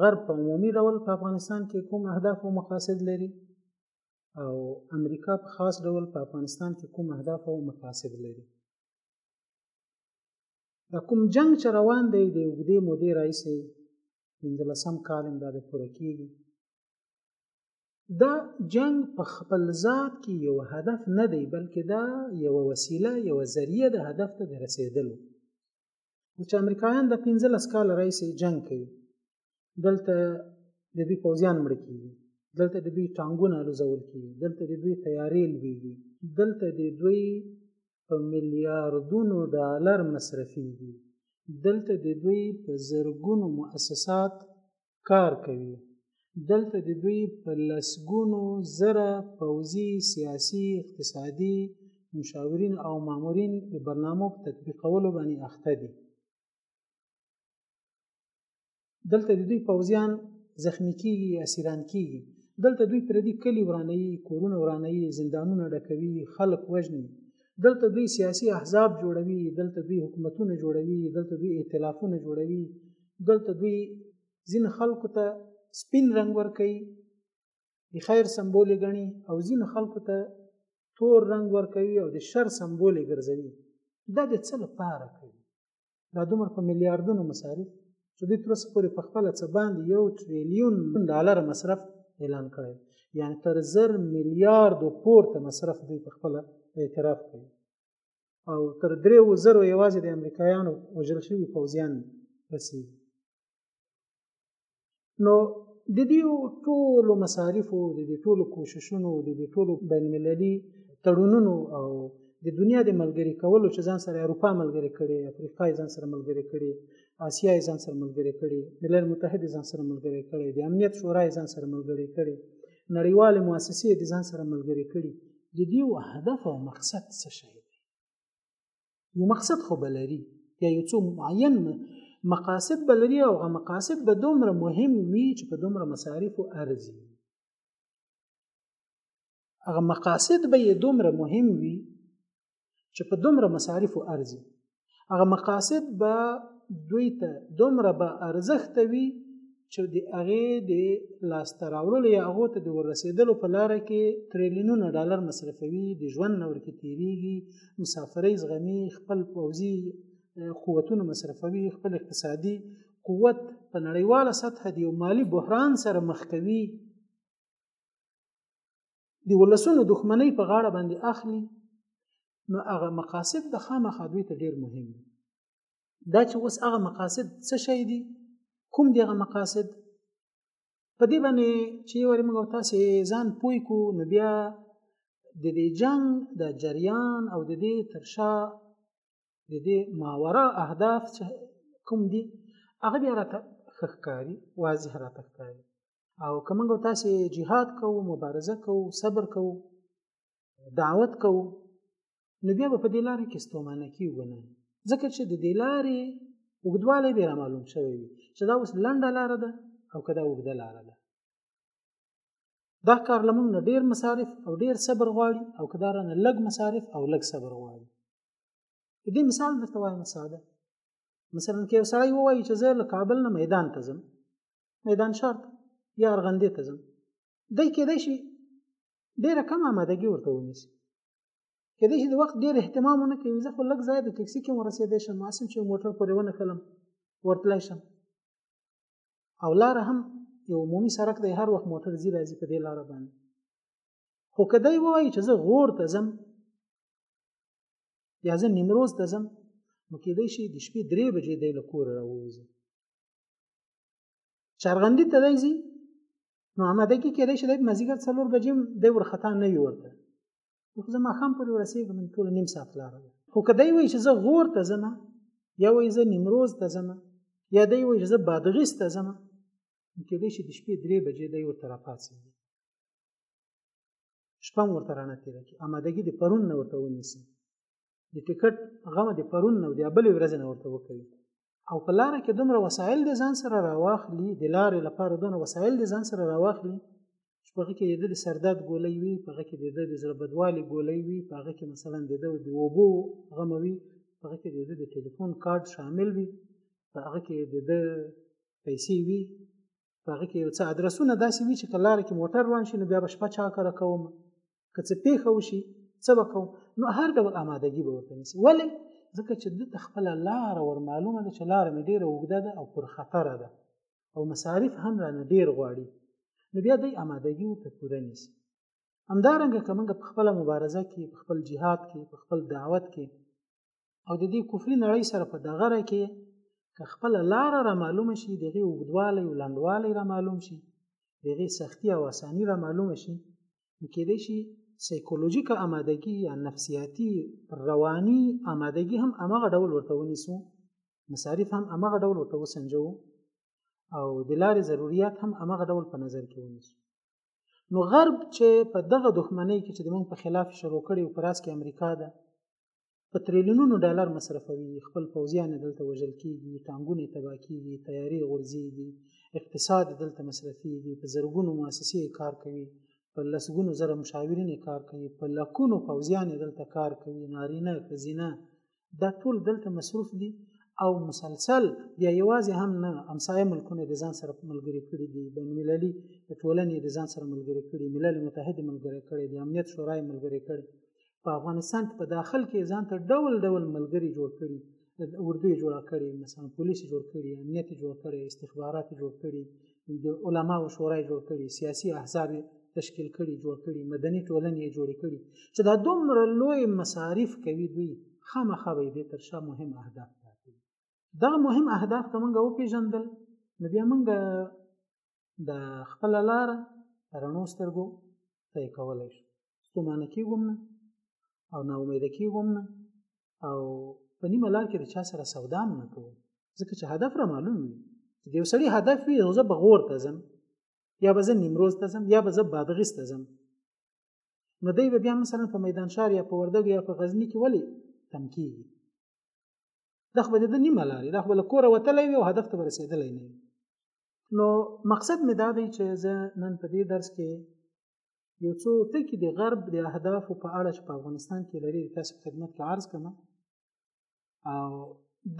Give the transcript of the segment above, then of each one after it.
غرب په عمومي ډول په افغانستان کې کوم اهداف او مقاصد لري او امریکا په خاص ډول په افغانستان کې کوم اهداف او مقاصد لري د کوم جنگ چې روان دی د اوږدې مودې راهیسې پنځلسم کال هم دا د پوره کېږي دا جنگ په خپل ذات کې یو هدف نه دی بلکې دا یو وسیله یو ذریعه د هدف ته د رسېدلو چې امریکایان د 15 کال راځي جنگ کوي دلته د بي پوزیان مړ کیږي دلته د بي ټانګونه لوزول کیږي دلته د بي تیارې لویږي دلته د دوی په میلیارډونو ډالر مصرفيږي دلته د دوی په زرګونو مؤسسات کار کوي. دلته د دوی په لسګونو زره پوځي، سیاسي، اقتصادي، مشاورین او مامورین د برنامو په تطبیقولو باندې اخته دي. دلته د دوی پوځیان زخمی کیږي، اسیران کیږي. دلته دوی پردي کلي ورانوي، کورونه ورانوي، زندانونه ډکوي، خلک وژني. دلته دوی سیاسي احزاب جوړوي، دلته دوی حکومتونه جوړوي، دلته دوی ائتلافونه جوړوي، دلته دوی ځین خلکو ته سپین رنگ ورکي د خیر سمبول غني او ځین خلکو ته تور رنگ ورکوي او د شر سمبول ګرځوي دا د څه لپاره کوي دا دومره په میلیارډونو مصارف چې دوی تر اوسه پورې په خپل څه باندې یو ټریلیون ډالر مصرف اعلان کړی یعنی تر زر میلیارډو پورته مصرف دوی په خپل اعتراف کوي او تر دریو زرو یوازې د امریکایانو وژل شوي پوځیان رسېږي نو د دې ټولو مصارفو د دې ټولو کوششونو د دې ټولو بین المللي تړونونو او د دنیا د ملګری کولو چې ځان سره اروپا ملګری کړي افریقا ځان سره ملګری کړي آسیا ځان سره ملګری کړي ملل متحد ځان سره ملګری کړي د امنیت شورا ځان سره ملګری کړي نړیوال مؤسسې د ځان سره ملګری کړي د دې یو هدف او مقصد څه شی دی یو مقصد خو به لري یا یو څو معین مقاصد به لري او هغه مقاصد به دومره مهم وي چې په دومره مصارفو ارزي هغه مقاصد به یې دومره مهم وي چې په دومره مصارفو ارزي هغه مقاصد به دوی ته دومره به ارزښت وي چې د هغه د لاسته راوړلو یا هغه ته د ورسېدلو په لار کې تریلیونونه ډالر مصرفوي د ژوند نور کې تیریږي مسافرۍ زغمي خپل پوځي قوتونه مصرفوي خپل اقتصادي قوت په نړیواله سطح د یو مالی بحران سره مخ کوي د ولسونو دښمنۍ په غاړه باندې اخلي نو هغه مقاصد د خامخا دوی ته ډیر مهم دي دا چې اوس هغه مقاصد څه شي دي کوم دي هغه مقاصد په دې باندې چې ور موږ تاسو ځان پوي کو نو بیا د دې جنگ د جریان او د دې ترشا د دې ماورا اهداف کوم دي هغه بیا راته خخکاری واضح راته ښکاري او که موږ تاسې جهاد کوو مبارزه کوو صبر کوو دعوت کوو نو بیا به په دې لارې کې ستومانه کیږو نه ځکه چې د دې لارې اوږدوالی به رامعلوم شوی وي چې دا اوس لنډه لاره ده او که دا اوږده لاره ده دا کار له موږ نه ډېر مصارف او ډېر صبر غواړي او که دا رانه لږ مصارف او لږ صبر غواړي د دې مثال درته وایم ساده مثلا که یو سړی ووایي چې زه له کابل نه میدان ته ځم میدان شار ته یا ارغندې ته ځم دی کېدای شي ډېره کم آمادګي ورته ونیسي کېدای شي د وخت ډېر اهتمام ونه کوي زه خو لږ ځای د ټکسي کې ورسېدی شم ماسم چې موټر پورې ونه کلم ورتلای شم او لاره هم یو عمومي سرک دی هر وخت موټر ځي راځي په دې لاره باندې خو که دی ووایي چې زه غور ته ځم یا زه نیمروز ته ځم نو کېدای شي د شپې درې بجې دی له کوره راووځي چارغندی ته دی نو آماده کې کېدای شي د مازیګر څلور بجې دی ورخطا نه وي ورته خو زه ماښام پورې ورسېږم ټوله نیم ساعت لاره ده خو که دی وایي چې زه غور ته ځم یا وایي زه نیمروز ته ځم یا دی وایي چې زه بادغیس ته ځم نو کېدای شي د شپې درې بجې دی ورته راپاڅېږي شپه هم ورته رانه تېره کړي امادګي د پرون نه ورته ونیسي د ټیکټ غمه د پرون نه د بلې ورځې نه ورته وکوي او په لاره کې دومره وسایل د ځان سره راواخلي د لارې لپاره دومره وسایل د ځان سره راواخلي چې په هغه کې د د سرداد ګولۍ وي په هغه کې د د زړه بدوالي ګولۍ وي په هغه کې مثلا د د اوبو غمه وي په هغه کې د د ټلیفون کارت شامل وي په هغه کې د د پیسې وي په هغه کې یو څه ادرسونه داسې وي چې که لاره کې موټر روان شي نو بیا به شپه چا کره کوم که څه پېښه وشي څه به کوم نو هر ډول آمادګي به ورته نیسي ولې ځکه چې دلته خپله لاره ور معلومه ده چې لاره مې ډېره اوږده ده او پر خطره ده او مصارف هم رانه ډېر غواړي نو بیا دی آمادګي ورته پوره نیسي همدارنګه که موږ په خپله مبارزه کې په خپل جهاد کې په خپل دعوت کې او د دې کفري نړۍ سره په دغه را کې که خپل لار را معلوم شي دغه اوږدوالی او لندوالی را معلوم شي دغه سختی او اسانی را معلوم شي کېدای شي سایکولوژیک آمادګي یا نفسیاتی رواني آمادګي هم امغه ډول ورته ونیسو مصارف هم امغه ډول ورته وسنجو او د لارې ضرورت هم امغه ډول په نظر کې ونیسو نو غرب چې په دغه دښمنۍ کې چې د موږ په خلاف شروع کړي او پراس کې امریکا ده په تریلیونونو ډالر مصرفوي خپل پوځیان دلته وژل کیږي ټانګونه تباه کیږي تیارې غورځیږي اقتصاد دلته مصرفیږي په زرګونو مؤسسې کار کوي په لسګونو زره مشاورین کار کوي په لکونو پوځیان دلته کار کوي نارینه ښځینه دا ټول دلته مصروف دي او مسلسل یا یوازې هم نه همسایه ملکونه د ځان سره ملګري کړي دي بین المللي ټولنې د ځان سره ملګري کړي ملل متحد ملګري کړي د امنیت شورا ملګري کړي په افغانستان کې په داخل کې ځان ته ډول ډول ملګري جوړ کړي اردو یې جوړه کړې مثلا پولیس جوړ کړي امنیت جوړ کړي استخبارات جوړ کړي د علما او شورای جوړ کړي سیاسي احزاب تشکیل کړي جوړ کړي مدني ټولنې یې جوړې کړي چې دا دومره لوی مصارف کوي دوی خامخا به دې تر شا مهم اهداف ټاکي دغه مهم اهداف که موږ وپېژندل نو بیا موږ د خپل لار رڼو سترګو ته یې کولی شو ستومانه کېږم نه او نا امیده کېږم نه او په نیمه لار کې د چا سره سودا هم نه کوم ځکه چې هدف را معلوم وي چې د یو سړي هدف وي زه به غور ته ځم یا به زه نیمروز ته ځم یا به زه بادغیس ته ځم نو دی به بیا مثلا په میدان شهر یا په وردګو یا په غزني کې ولې تم کېږي دا خو به د نیمه لارې دا خو به له کوره وتلی وي او هدف ته به رسېدلی نه وي نو مقصد مې دا دی چې زه نن په دې درس کې یو څو ټکي د غرب د اهدافو په اړه چې په افغانستان کې لري تاسو په خدمت کې عرض کړم او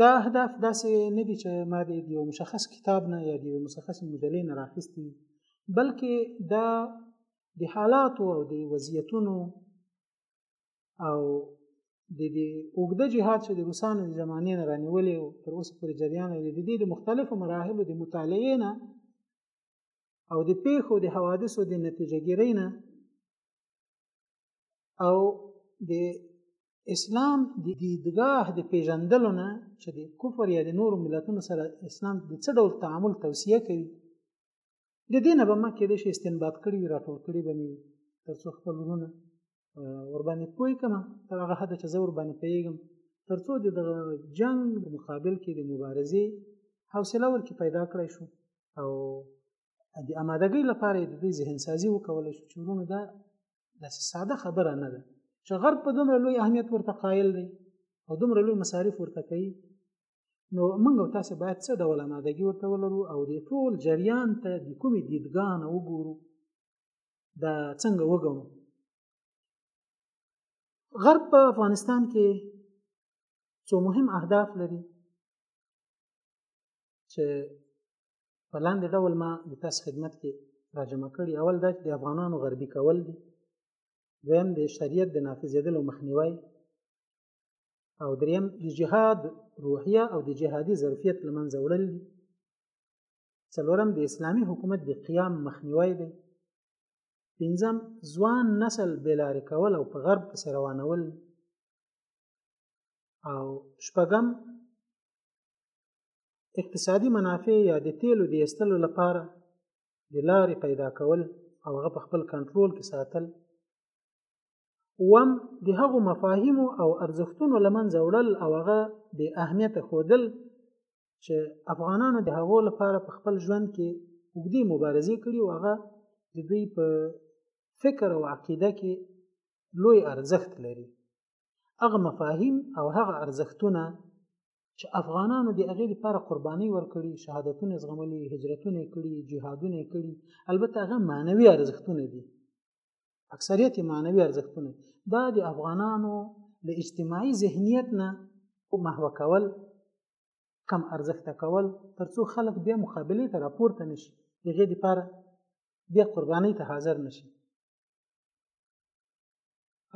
دا اهداف داسې نه دي چې ما د یو مشخص کتاب نه یا د یو مشخص مجلې نه راخیستي دي بلکې دا د حالاتو او د وضعیتونو او د دې اوږده جهاد چې د روسانو د زمانې نه رانیولې او تر اوسه پورې جریان لري د دې د مختلفو مراحلو د مطالعې نه او د پیښو د حوادثو د نتیجهګیرۍ نه او د اسلام د دیدګاه د پیژندلو نه چې د کفر یا د نورو ملتونو سره اسلام د څه ډول تعامل توصیه کوي د دې نه به ما کېدای شي استنباط کړي وي راټول کړي به مې تر څو خپل وروڼه ورباندې پوه کړم تر هغه حده چې زه ورباندې پوهېږم تر څو د دغه جنګ په مقابل کې د مبارزې حوصله ورکې پیدا کړی شو او د آمادګۍ لپاره د دې ذهن سازي وکولای شو چې ورونه دا داسې ساده خبره نه ده چې غرب په دومره لوی اهمیت ورته قایل دی او دومره لوی مصارف ورته کوي نو موږ او تاسو باید څه ډول آمادګي ورته ولرو او د ټول جریان ته د کومې دیدګاه نه وګورو دا څنګه وګڼو غرب په افغانستان کې څو مهم اهداف لري چې په لاندې ډول ما د تاسو خدمت کې راجمع کړي اول دا چې د افغانانو غربي کول دي دویم د شریعت د نافذېدلو مخنیوی او دریم د جهاد روحیه او د جهادي ظرفیت لمنځه وړل دي څلورم د اسلامی حکومت د قیام مخنیوی دی پنځم ځوان نسل بلارې کول او په غرب پسې روانول او شپږم اقتصادي منافع یا د تیلو د ایستلو لپاره د لارې پیدا کول او هغه په خپل کنټرول کې ساتل وم د هغو مفاهیمو او ارزښتونو لمنځه وړل او هغه د اهمیت خودل چې افغانانو د هغو لپاره په خپل ژوند کې وګدي مبارزه کړي او هغه د دوی په فکر او عقیده کې لوی ارزښت لري هغه مفاهیم او هغه ارزښتونه چې افغانانو د هغې لپاره قرباني ورکړي شهادتونه زغملي هجرتونه کړي جهادونه کړي البته هغه معنوي ارزښتونه دي اکثریت معنوي ارزښتونه دا د افغانانو د اجتماعي ذهنیت نه محو کول کم ارزښت کول ترڅو خلک بیا مقابله ته راپورته نشي دغه لپاره بیا قرباني ته حاضر نشي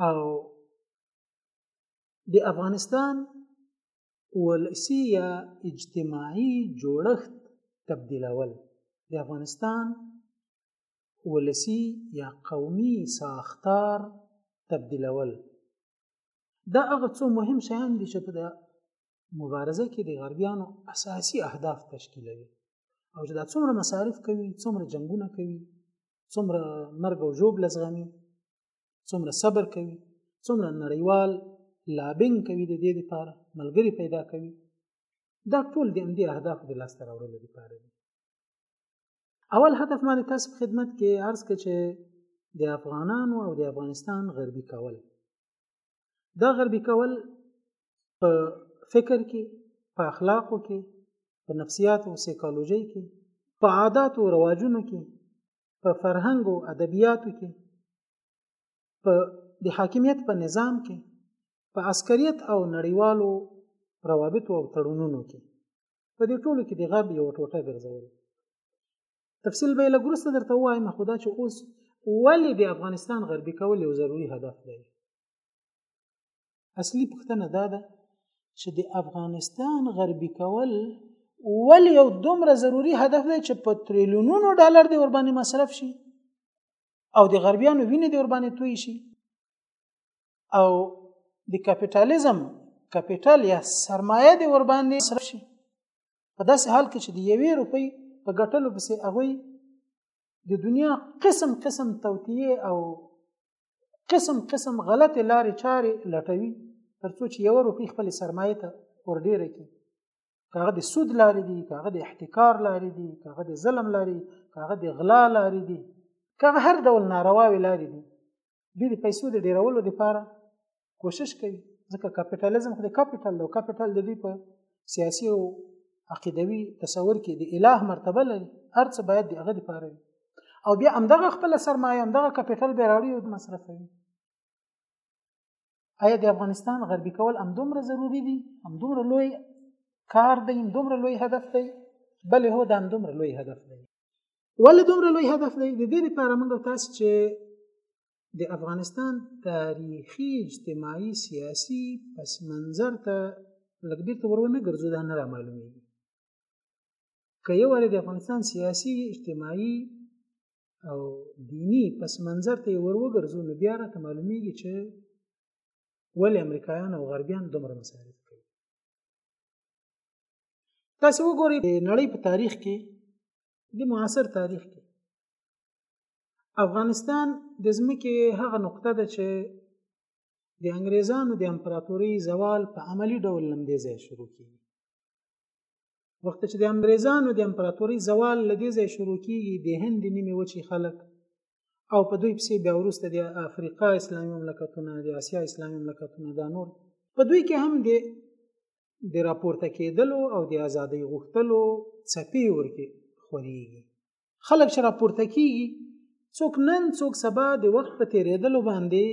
او د افغانستان ولسی یا اجتماعي جوړښت تبدیلول د افغانستان ولسی یا قومي ساختار تبدیلول دا هغه څو مهم شیان دي چې په د مبارزه کې د غربیانو اساسي اهداف تشکیلوي او چې دا څومره مصارف کوي څومره جنگونه کوي څومره مرګ او ژوب لزغمي څومره صبر کوي څومره نړیوال لابینګ کوي د دې لپاره ملګری پیدا کوي دا ټول د همدې اهدافو د لاسته راوړلو لپاره دي اول هدف ما د تاسو په خدمت کې عرض کړ چې د افغانانو او د افغانستان غربي کول دا غربي کول په فکر کې په اخلاقو کې په نفسیات او سیکالوژي کې په عادات او رواجونو کې په فرهنګ او ادبیاتو کې په د حاکمیت په نظام کې په عسکریت او نړیوالو روابطو او تړونونو کې په دې ټولو کې د غاب یو ټوټه ګرځول تفصیل به لږ وروسته درته وایم خو دا چې اوس ولې د افغانستان غربي کول یو ضروری هدف دی اصلي پوښتنه دا ده چې د افغانستان غربي کول ولې یو دومره ضروری هدف دی چې په تریلیونونو ډالر دی ور باندې مصرف شي او د غربیانو وینې دی ور باندې توی شي او د کپټالیزم کپټال یا سرمایه دی ور باندې سره شي په داسې حال کې چې د یوې روپۍ په ګټلو پسې هغوی د دنیا قسم قسم توتیه او قسم قسم غلطې لارې چارې لټوي تر څو چې یو روپی خپل سرمایه ته ور ډیره کړي کاغه د سود لارې دي کاغه د احتکار لارې دي کاغه د ظلم لارې کاغه د غلا لارې دي کاغه هر ډول نارواوي لارې دي دوی د پیسو د ډیرولو لپاره کوشش کوي ځکه کپټالیزم خو د کپټال او کپټال د دوی په سیاسي او عقیدوي تصور کې د الٰه مرتبه لري ارڅ باید د هغه لپاره وي او بیا همدغه خپل سرمایه همدغه کپټال به راړي او مصرفوي آیا د افغانستان غربي کول همدومره ضروری دي همدومره لوی کار دی همدومره لوی هدف دی بل هو دا همدومره لوی هدف دی ولې دومره لوی هدف دی د دې لپاره موږ تاسو چې د افغانستان تاریخي اجتماعي سیاسي پس منظر ته لږ بیرته ورونه ګرځو دا نه را معلومېږي که یو وارې د افغانستان سیاسي اجتماعي او دیني پس منظر ته ور وګرځو نو بیا راته معلومېږي چې ولې امریکایان او غربیان دومره مصارف کوي تاسو وګورئ د نړۍ په تاریخ کې د معاصر تاریخ کې افغانستان د ځمکې هغه نقطه ده چې د انګریزانو د امپراتوري زوال په عملی ډول لمدې ځای شروع کیږي وخت چې د انګریزانو د امپراتوري زوال لدې ځای شروع کیږي د هند نیمه وچی خلک او په دوی پسې بیا وروسته د افریقا اسلامي مملکتونه د اسیا اسلامي مملکتونه دا نور په دوی کې هم د د راپورته کېدلو او د ازادۍ غوښتلو څپې ورکې خورېږي خلک چې راپورته کېږي څوک نن څوک سبا د وخت په تیریدلو باندې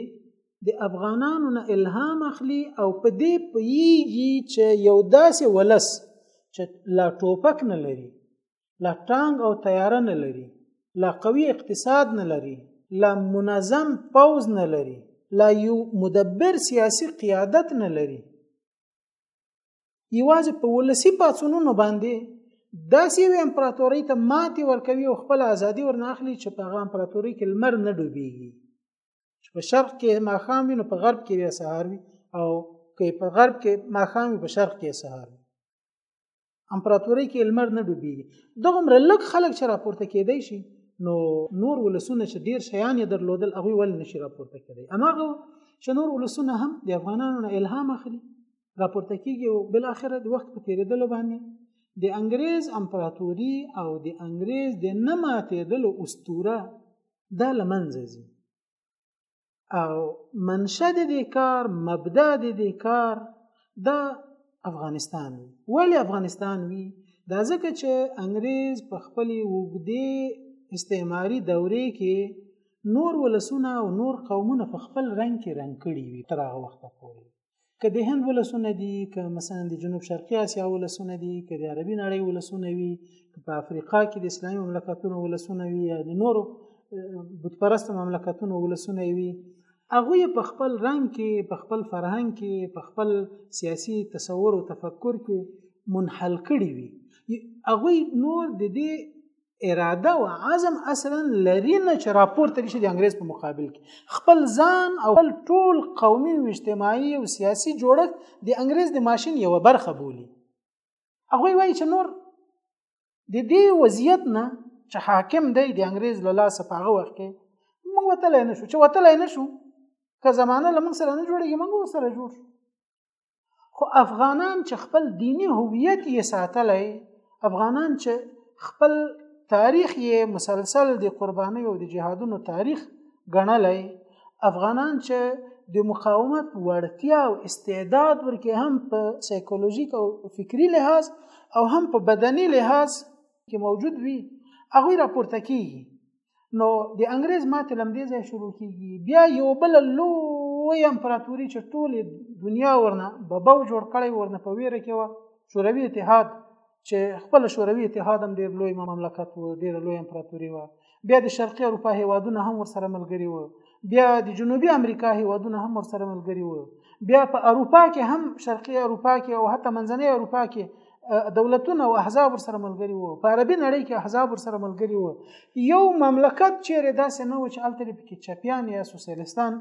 د افغانانو نه الهام اخلي او په دې پیږي چې یو داسې ولس چې لا ټوپک نه لري لا ټانګ او تیاره نه لري لا قوي اقتصاد نه لري لا منظم پوز نه لري لا یو مدبر سیاسي قیادت نه لري یوازې په ولسی پاتونونو باندې داسې یو امپراتورۍ ته ماتې ورکوي او خپل ازادي ورنه اخلي چې په هغه امپراتورۍ کې لمر نه ډوبېږي چې په شرق کې ماښام وي نو په غرب کې بیا سهار وي او که په غرب کې ماښام وي په شرق کې سهار وي امپراتورۍ کې لمر نه ډوبېږي دغومره لږ خلک چې راپورته کېدای شي نو نور ولسونه چې ډیر شیان یې درلودل هغه ول نشي راپورته کېدای اماغه چې نور ولسونه هم د افغانانو نه الهام اخلي راپورته کیږي او بل اخره د وخت په تیریدلو باندې د انګريز امپراتوري او د انګريز د نه ماتېدلو اسطوره دا لمنځه ځي او منشه د دې کار مبدا د دې کار دا افغانستان وي ولی افغانستان وي دا ځکه چې انګريز په خپل وګدي استعماري دورې کې نور ولسونه او نور قومونه په خپل رنگ کې رنگ کړي وي تر هغه وخت پورې که د هند ولسونه دي که مثلا د جنوب شرقي اسیا ولسونه دي که د عربي نړۍ ولسونه وي که په افریقا کې د اسلامي مملکتونو ولسونه وي یا د نورو بتپرست مملکتونو ولسونه وي هغه په خپل رنگ کې په خپل فرهنګ کې په خپل سیاسي تصور او تفکر کې منحل کړي وي هغه نور د دې اراده او عزم اصلا لري نه چې راپورته شي د انګريز په مقابل کې خپل ځان او خپل ټول قومي او اجتماعي او سیاسي جوړښت د انګريز د ماشين یو برخه بولي هغه وایي چې نور د دې وضعیت نه چې حاکم دی د انګريز له لاسه په هغه وخت کې موږ وتلای نه شو چې وتلای نه شو که زمانه لمن سره نه جوړیږي موږ سره جوړ شو خو افغانان چې خپل دینی هویت یې ساتلی افغانان چې خپل تاریخ یې مسلسل د قربانۍ او د جهادونو تاریخ ګڼلی افغانان چې د مقاومت وړتیا او استعداد ورکه هم په سایکولوژیک او فکری لحاظ او هم په بدني لحاظ کې موجود وي هغه راپورته کیږي نو د انګريز ماته لمدې ځای شروع کیږي بیا یو بل لوی امپراتوري چې ټول دنیا ورنه بباو جوړ کړي ورنه په ویره کې و شوروي اتحاد چې خپل شوروي اتحاد هم ډیر لوی مملکت و ډیر لوی امپراتوري و بیا د شرقي اروپا هیوادونه هم ورسره ملګري و بیا د جنوبي امریکا هیوادونه هم ورسره ملګري وو بیا په اروپا کې هم شرقي اروپا کې او حتی منځنۍ اروپا کې دولتونه او احزاب سره ملګري وو په عربي نړۍ کې احزاب سره ملګري وو یو مملکت چیرې داسې نه و چې الته پکې چپیان یا سوسیالیستان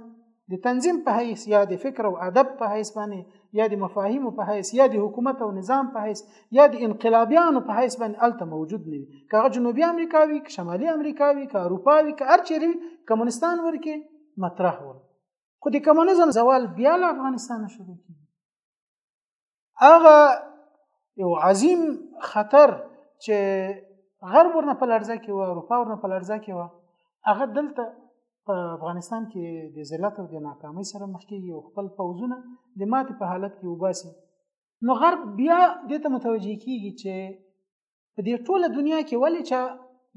د تنظیم په حیث یا د فکر او ادب په حیث باندې یا د مفاهیم په حیث یا د حکومت او نظام په حیث یا د انقلابیانو په حیث باندې الته موجود نه وي که هغه جنوبي امریکا وي که شمالي امریکا وي که اروپا وي که هر چیرې وي کمونستان ورکې مطرح ول خو د کمونیزم زوال بیا له افغانستانه شروع کیږي هغه یو عظیم خطر چې غرب ورنه په لړزه کې و اروپا ورنه په لړزه کې و هغه دلته په افغانستان کې د ذلت او د ناکامۍ سره مخ کېږي او خپل پوځونه د ماتې په حالت کې وباسي نو غرب بیا دې ته متوجه کیږي چې په دې ټوله دنیا کې ولې چې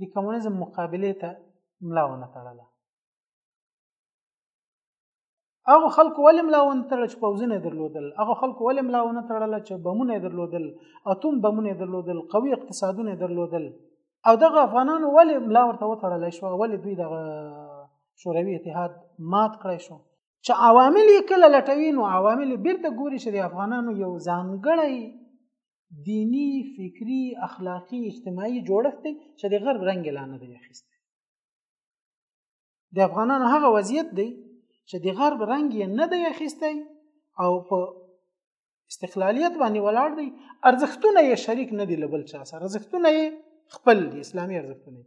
د کمونیزم مقابله ته ملا ونه تړله هغه خلکو ولې ملا ونه تړل چې پوزونه درلودل هغه خلکو ولې ملا ونه تړل چې بمونه درلودل اتوم بمونه درلودل قوي اقتصادونه درلودل او دغه افغانانو ولې ملا ورته وتړل شو ولې دوی دغه شوروي اتحاد مات کړی شو چې عوامل یې کله لټوي نو عوامل یې بیرته ګوري چې د افغانانو یو ځانګړی دینی فکری اخلاقی اجتماعي جوړښت دی چې د غرب رنګ لا نه دی اخیستی د افغانانو هغه وضعیت دی چې د غرب رنګ یې نه دی اخیستی او په استقلالیت باندې ولاړ دی ارزښتونه یې شریک نه دي لبل چا سره ارزښتونه یې خپل دي اسلامي ارزښتونه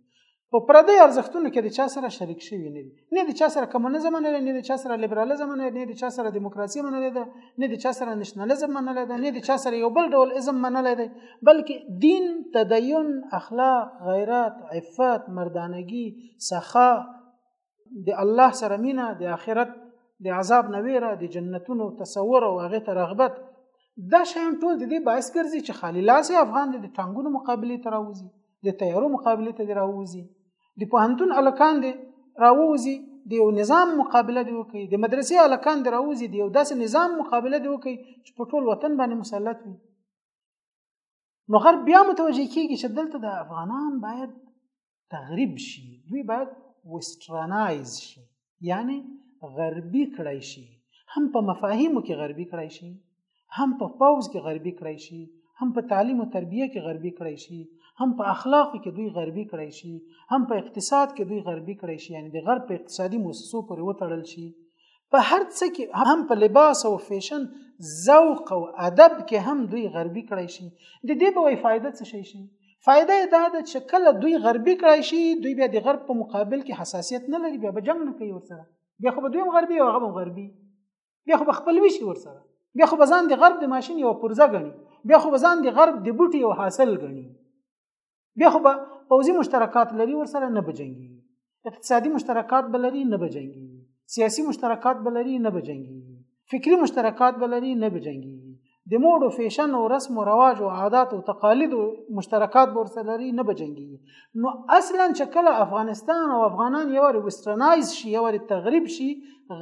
په پردې ارزښتونو کې د چا سره شریک شوی نه دي نه د چا سره کمونیزم نه نه د چا سره لیبرالیزم نه نه د چا سره دیموکراسي نه نه نه د چا سره نشنلیزم نه نه نه د چا سره یو بل ډول ازم نه نه بلکې دین تدین اخلاق غیرت عفت مردانگی سخا د الله سره مینه د آخرت د عذاب نه ویره د جنتونو تصور او هغه ته رغبت دا شیان ټول د دې باعث ګرځي چې خالي لاسي افغان د ټانګونو مقابله ته راوځي د تیارو مقابله ته راوځي د پوهنتون الکان دی راوځي د یو نظام مقابله دی وکي د مدرسې الکان دی راوځي د یو داسې نظام مقابله دی وکي چې په ټول وطن باندې مسلط وي نو غرب بیا متوجه کیږي چې دلته د افغانان باید تغریب شي دوی باید وسترنایز شي یعنی غربي کړای شي هم په مفاهیمو کې غربي کړای شي هم په پوز کې غربي کړای شي هم په تعلیم او تربیه کې غربي کړای شي هم په اخلاق کې دوی غربي کړای شي هم په اقتصاد کې دوی غربي کړای شي یعنی د غرب په اقتصادي موسسو پورې وتړل شي په هر څه کې هم په لباس او فیشن ذوق او ادب کې هم دوی غربي کړی شي د دې به وای فائدہ څه شي شي فائدہ دا ده چې کله دوی غربي کړی شي دوی بیا د غرب په مقابل کې حساسیت نه لري بیا به جنگ نه کوي ورسره بیا خو به دوی غربي او هغه غربي بیا خو به خپل وی شي ورسره بیا خو به ځان د غرب د ماشين یو پرزه غني بیا خو به ځان د غرب د بوټي یو حاصل غني بیا خو به پوځي مشترکات لري ورسره نه بجنګي اقتصادي مشترکات به لري نه بجنګي سیاسي مشترکات به لري نه بجنګي فکری مشترکات به لري نه بجنګي د موډ او فیشن او رسم او رواج او عادات او تقالید او مشترکات به ورسره لري نه بجنګي نو اصلا چې کله افغانستان او افغانان یو وسترنایز شي یو تغریب شي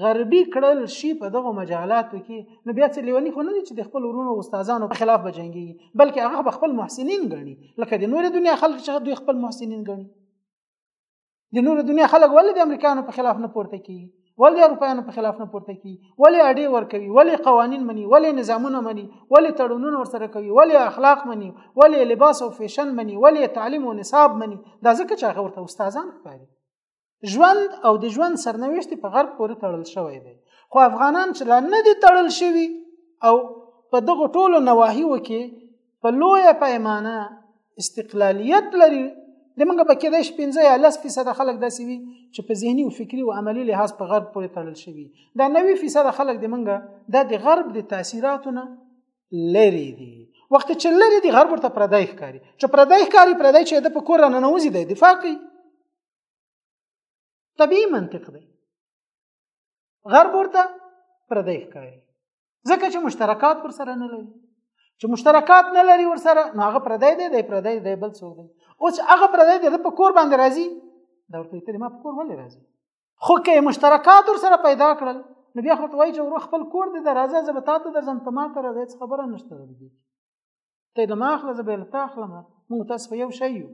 غربي کړل شي په دغه مجالاتو کې نو بیا څه لیونی خو نه دي چې د خپل ورونو او استادانو په خلاف بجنګي بلکې هغه به خپل محسنین ګڼي لکه د نور دنیا خلک چې دوی خپل محسنین ګڼي د نور دنیا خلک ولې د امریکایانو په خلاف نه پورته کی ولې اروپایانو په خلاف نه پورته کی ولې اډې ور کوي ولې قوانین مني ولې نظامونه مني ولې تړونونه ورسره کوي ولې اخلاق مني ولې لباس او فیشن مني ولې تعلیم او نصاب مني دا ځکه چې هغه ورته استادان ښکاري ژوند او د ژوند سرنوشت په غرب پورې تړل شوی دی خو افغانان چې لا نه دي تړل شوي او په دغه ټولو نواحیو کې په لویه پیمانه استقلالیت لري د موږ په کې د 15 یا 10% خلک داسې وي چې په ذهني او فکری او عملی لحاظ په غرب پورې تړل شوي دا 90% خلک د موږ د غرب د تاثیراتو نه لری دي وخت چې لری دي غرب ورته پردای ښکاری چې پردای ښکاری پردای چې د پکور نه نوځي دی دفاع کوي طبيعي منطق دی غرب ورته پردی ښکاري ځکه چې مشترکات پر سره نه لري چې مشترکات نه لري ور سره نو هغه پردی دی دی پردی دی بل څوک دی او چې هغه پردی دی په کور باندې راځي دا ورته ته ما په کور ولې راځي خو کې مشترکات ور سره پیدا کړل نو بیا خو وایي چې ور خپل کور دی د راځه زه به تاسو درځم ته ما ته راځي خبره نشته دی ته د ما اخله زه به له تا اخلم موږ تاسو په یو شی یو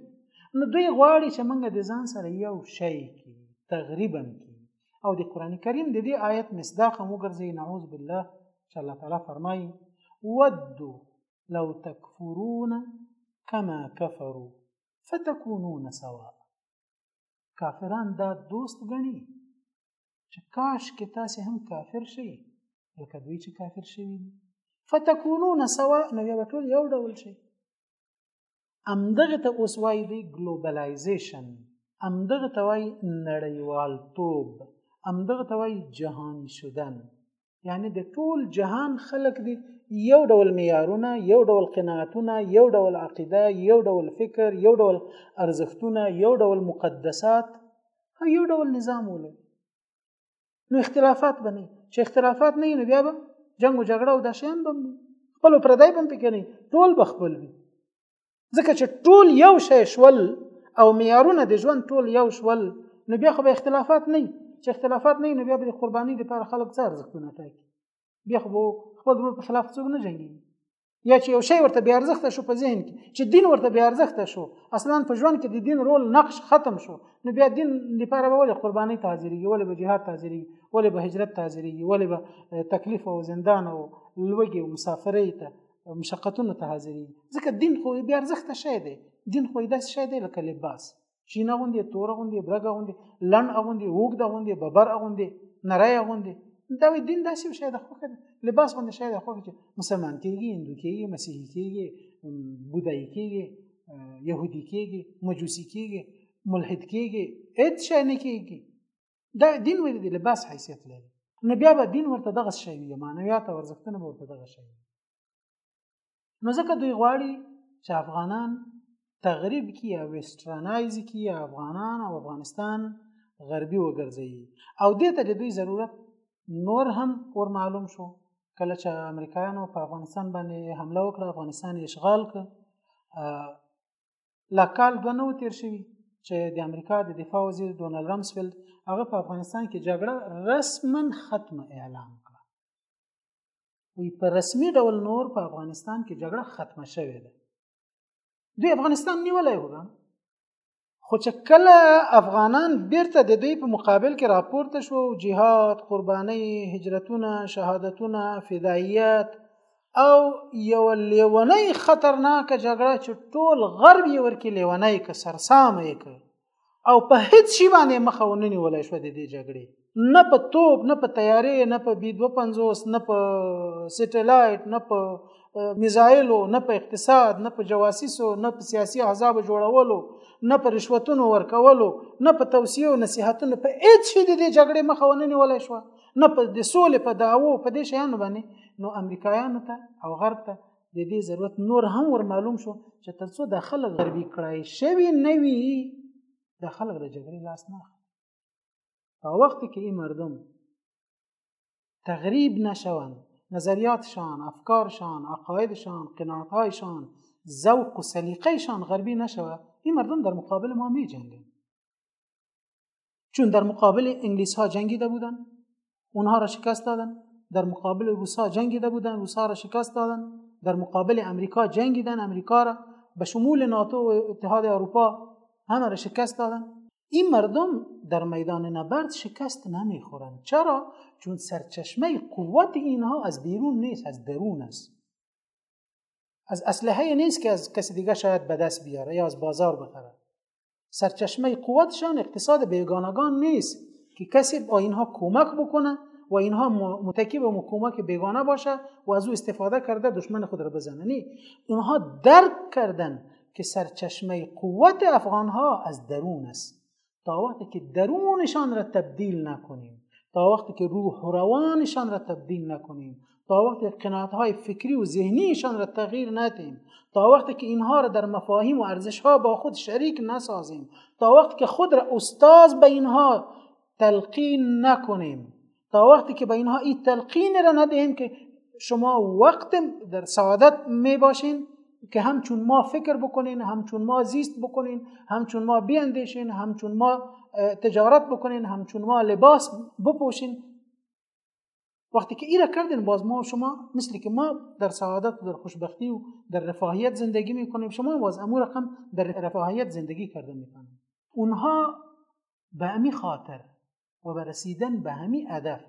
نو دوی غواړي چې موږ د ځان سره یو شی کی تقریبا کی او د قران کریم د دې آیت مصداق هم وګرځي نعوذ بالله چې الله تعالی فرمایي ودوا لو تکفرون کما کفروا فتكونون سواء کافران دا دوست غني چې کاش کې تاسو هم کافر شئ لکه دوی چې کافر شوي دي فتكونون سواء نو یو ټول یو ډول شي امدغه ته اوس وایي دی ګلوبلایزیشن امدغه ته وایي نړیوالتوب امدغه ته وایي جهاني شدن یعنی د ټول جهان خلق دی یو ډول معیارونه یو ډول قناعتونه یو ډول عقیده یو ډول فکر یو ډول ارزښتونه یو ډول مقدسات او یو ډول نظام ولري نو اختلافات بني چې اختلافات نه نو بیا به جنگ او جګړه او داشیان بم خپل پردای بم پکې نه ټول بخپل وي ځکه چې ټول یو شی شول او معیارونه د ژوند ټول یو شول نو بیا خو به اختلافات نه چې اختلافات نه نو بیا به قرباني لپاره خلک څه ارزښتونه ټاکي بیا خو خپل ورور په خلاف څوک نه جنګي یا چې یو شی ورته بیا ارزښت شو په ذهن کې چې دین ورته بیا ارزښت شو اصلا په ژوند کې د دین رول نقش ختم شو نو بیا دین لپاره به ولې قرباني تاجرېږي ولې به جهاد تاجرېږي ولې به هجرت تاجرېږي ولې به تکلیف او زندان او لوږې او مسافرۍ ته مشقتونو ته حاضرېږي ځکه دین خو بیا ارزښته شی دی دین خو یې داسې شی دی لکه لباس چینه غوندې توره غوندې برګه غوندې لنډ اغوندې اوږد اغوندې ببر اغوندې نری اغوندې دا وی دین داسې شی د خوښه لباس باندې شی د خوښه چې مسلمان کېږي هندو کېږي مسیحي کېږي بودایي کېږي يهودي کېږي مجوسي کېږي ملحد کېږي هیڅ شی نه کېږي دا دین ولې د لباس حیثیت لري نو بیا به دین ورته دغه شی وي معنویات او ارزښتونه به ورته دغه شی وي نو ځکه دوی غواړي چې افغانان تغریب کی یا ویسټرنایز کی یا افغانان او افغانستان غربي وګرځي او دې ته د دوی ضرورت نور هم ور معلوم شو کله چې امریکایانو په افغانستان باندې حمله وکړه افغانستان اشغال کړ لا کال دوه نه تیر شوی چې د امریکا د دفاع وزیر ډونالد رمسفیلد هغه په افغانستان کې جګړه رسما ختم اعلان کړه وی په رسمي ډول نور په افغانستان کې جګړه ختمه شوې ده دوی افغانستان نیولای و خو چې کله افغانان بیرته د دوی په مقابل کې راپورته شو جهاد قرباني هجرتونه شهادتونه فداییت او یو لیونی خطرناک جګړه چې ټول غرب یې ورکی لیونی که سرسام یې که او په هیڅ شي باندې مخه ونه نیول شو د دې جګړې نه په توپ نه په تیارې نه په بي 250 نه په سټلایټ نه په میزایلو نه په اقتصاد نه په جواسیسو نه په سیاسي احزاب جوړولو نه په رشوتونو ورکولو نه په توصیه او نصيحتونو په هیڅ شي د دې جګړې مخه ونه نیول شو نه په د سولې په داوو په دې شیانو باندې نو امریکایانو ته او غرب ته د دې ضرورت نور هم ور معلوم شو چې ترڅو د خلک غربي کړای شوی نه وي د خلک د جګړې لاس نه په وخت کې ای مردم تغریب نشون نظریات شان افکار شان عقاید شان قناعت های شان ذوق و سلیقه شان غربی نشوه این مردم در مقابل ما می جنگن چون در مقابل انگلیس ها جنگیده بودن اونها را شکست دادن در مقابل روسا جنگیده بودن روسا را شکست دادن در مقابل امریکا جنگیدن امریکا را به شمول ناتو و اتحاد اروپا همه را شکست دادن این مردم در میدان نبرد شکست نمیخورند چرا چون سرچشمه قوت اینها از بیرون نیست از درون است از اسلحه نیست که از کسی دیگه شاید به دست بیاره یا از بازار بخره سرچشمه قوتشان اقتصاد بیگانگان نیست که کسی با اینها کمک بکنه و اینها متکی به کمک بیگانه باشه و از او استفاده کرده دشمن خود را بزنه نی اونها درک کردن که سرچشمه قوت افغان ها از درون است تا وقتی که درونشان را تبدیل نکنیم تا وقتی که روح روانشان را تبدیل نکنیم تا وقتی قناعت های فکری و ذهنیشان را تغییر ندیم تا وقتی که اینها را در مفاهیم و ارزش ها با خود شریک نسازیم تا وقتی که خود را استاز به اینها تلقین نکنیم تا وقتی که به اینها این تلقین را ندهیم که شما وقت در سعادت می باشین که همچون ما فکر بکنین همچون ما زیست بکنین همچون ما بیندیشین همچون ما تجارت بکنین همچون ما لباس بپوشین وقتی که ایره کردن باز ما شما مثل که ما در سعادت و در خوشبختی و در رفاهیت زندگی میکنیم شما باز امو رقم در رفاهیت زندگی کرده میکنیم اونها به امی خاطر و به رسیدن به همی هدف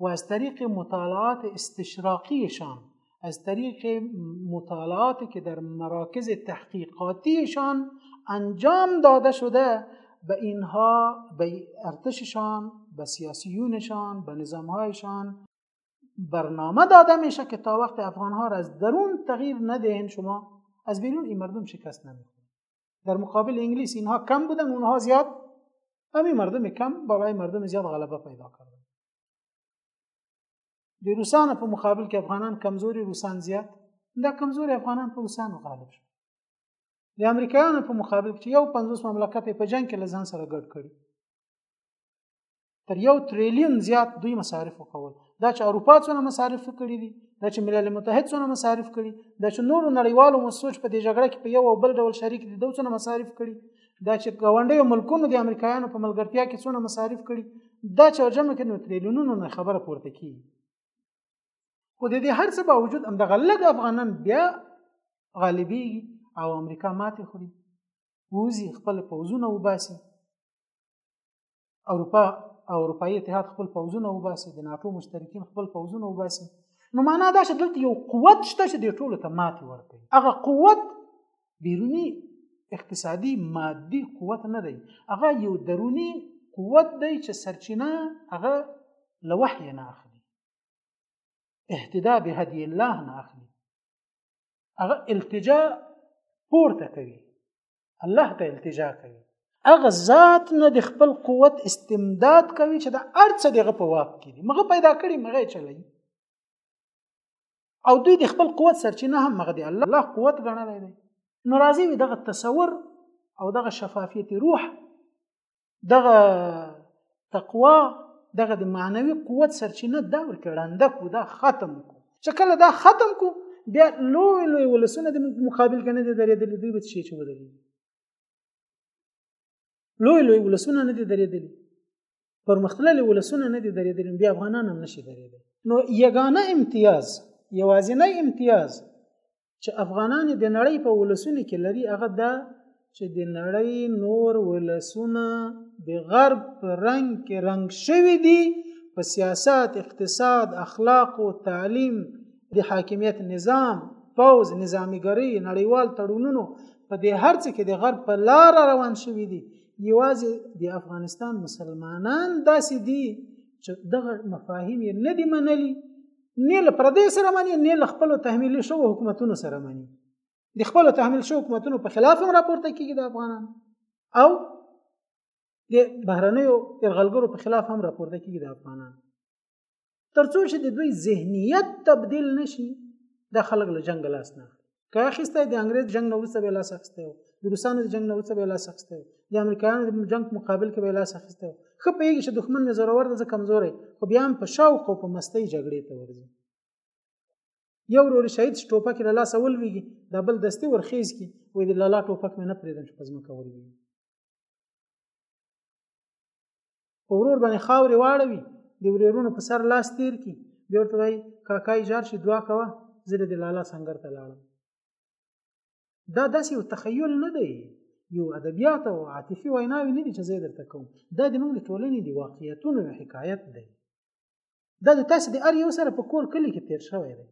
و از طریق مطالعات استشراقیشان از طریق مطالعاتی که در مراکز تحقیقاتیشان انجام داده شده به اینها به ارتششان به سیاسیونشان به نظامهایشان برنامه داده میشه که تا وقت افغان ها را از درون تغییر ندهین شما از بیرون این مردم شکست نمیخورن در مقابل انگلیس اینها کم بودن اونها زیاد همین مردم کم بالای مردم زیاد غلبه پیدا کردن د روسانو په مقابل کې افغانان کمزوري روسان زیات دا کمزوري افغانان په روسانو غالب شو د امریکایانو په مقابل کې یو 50 مملکت په جنگ کې لزان سره ګډ کړي تر یو تریلیون زیات دوی مصارف وکول دا چې اروپا څونه مصارف کړي دي دا چې ملل متحد څونه مصارف کړي دا چې نورو نړیوالو مسوج په دې جګړه کې په یو او بل ډول شریک دي دوی څونه مصارف کړي دا چې ګاونډیو ملکونو د امریکایانو په ملګرتیا کې څونه مصارف کړي دا چې ورجمع کړي نو تریلیونونو نه خبره پورته کیږي خو د دې هر څه باوجود همدغه لږ افغانان بیا غالبیږي او امریکا ماتې خوري ووځي خپل پوځونه وباسي اروپا او اروپאי اتحاد خپل پوځونه وباسي د ناتو مشترکین خپل پوځونه وباسي نو معنا دا چې دلته یو قوت شته چې د ټولو ته ماتې ورکوي هغه قوت بیرونی اقتصادي مادي قوت نه دی هغه یو درونی قوت دی چې سرچینه هغه له وحی نه اخلي اهتدا به هدی الله نه اخلي هغه التجا پورته کوي الله ته التجا کوي هغه ذات نه د خپل قوت استمداد کوي چې د ارڅ دغه په واک کې دي مغه پیدا کړي مغه چلایي او دوی د خپل قوت سرچینه هم مغه دی الله قوت غنلی دی نو راځي وي دغه تصور او دغه شفافیت روح دغه تقوا دغه د معنوي قوت سرچینه دا ورکړه ړنده کو دا ختم کو چې کله دا ختم کو بیا لوی لوی ولسونه د مقابل کنه د درېدل دوی به شي چې ودرې لوی لوی ولسونه نه دي درېدل پرمختللي ولسونه نه دي درېدل بیا افغانان هم نشي درېدل نو یګانه امتیاز یوازینی امتیاز چې افغانان د نړۍ په ولسونو کې لري هغه دا چې د نړۍ نور ولسونه د غرب په رنګ کې رنګ شوي دي په سیاست اقتصاد اخلاق او تعلیم د حاکمیت نظام پوز نظامیګری نړیوال تړونونو په دې هر څه کې د غرب په لار روان شوي دي یوازې د افغانستان مسلمانان داسې دي چې دغه مفاهیم یې نه دي منلي نه له پردې سره مني نه له خپل تحمیل شو حکومتونو سره مني د خپل تحمیل شو حکومتونو په خلاف هم راپورته کیږي د افغانان او د بهرنیو يرغلګرو په خلاف هم راپورته کیږي د افغانان ترڅو چې د دوی ذهنیت تبدیل نشي د خلک له جنگ لاس نه که اخیسته د انګريز جنگ نه وروسته به لاس اخیسته د روسانو د جنگ نه وروسته به لاس اخیسته د امریکایانو د جنگ مقابل کې به لاس اخیسته خو په یوه شي دښمن مې ضرور د کمزورې خو بیا هم په شوق او په مستۍ جګړې ته ورځي یو ورور شهید ټوپک له لاسه ولويږي د بل دستي ورخیز کی وې د لالا ټوپک مې نه پریدم چې پزما کول وي په ورور باندې خاورې واړوي د ورورونو په سر لاس تیر کی بیا ورته وایي کاکا اجار شي دعا کوه زه د لالا سنګر ته لاړم دا داسې یو تخیل نه دی یو ادبیات او عاطفي ویناوې نه دي چې زه درته کوم دا د موږ د ټولنې د واقعیتونو حکایت دی دا د تاسو د ار یو سره په کور کلی کې تیر شوی دی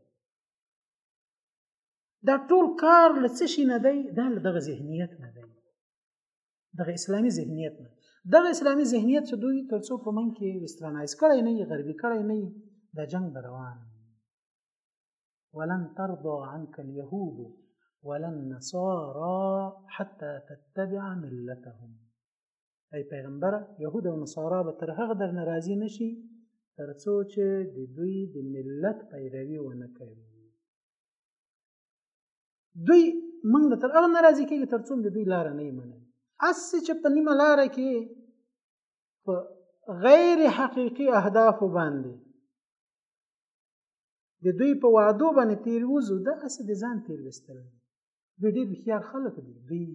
دا ټول کار له څه شي نه دی دا له دغه ذهنیت نه دی دغه اسلامي ذهنیت نه دغه اسلامي ذهنیت چې دوی تر څو په من کې وسترنایز کړی نه غربي کړی نه د جنگ روان ولن ترضى عنك اليهود ولا النصارى حتى تتبع ملتهم ای پیغمبر يهود او نصارا به تر هغه در ناراضي نشي ترڅو چې د دوی د ملت پیروي ونه کوي دوی موږ له تر هغه ناراضي کېږي تر څو د دوی لاره نه مني اسې چې په نیمه لاره کې په غیر حقیقي اهدافو باندې د دوی په وعدو باندې تیر وزو دا اسې د ځان تیر وستل دوی ډېر هوښیار خلک دي دوی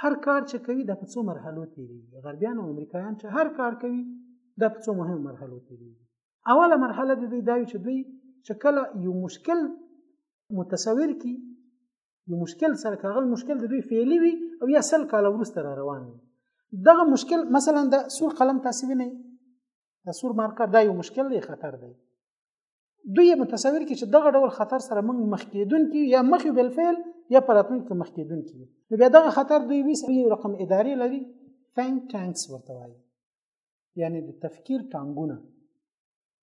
هر کار چې کوي د په څو مرحلو تیریږي غربیان او امریکایان چې هر کار کوي د په څو مهمو مرحلو تیریږي اوله مرحله د دوی دا وي چې دوی چې کله یو مشکل متصور کی یو مشکل سره کاغه مشکل د دوی فعلی وي او یا سل کال وروسته را روان وي دغه مشکل مثلا د سور قلم تاسو وینئ د سور مارکر دا یو مشکل دی خطر دی دوی متصور کی چې دغه ډول خطر سره موږ مخ کېدون کی یا مخ بل فعل یا پراتون کې مخ کېدون کی نو بیا دغه خطر دوی ویس یو رقم ادارې لري ثینک ټانکس ورته وایي یعنی د تفکیر ټانګونه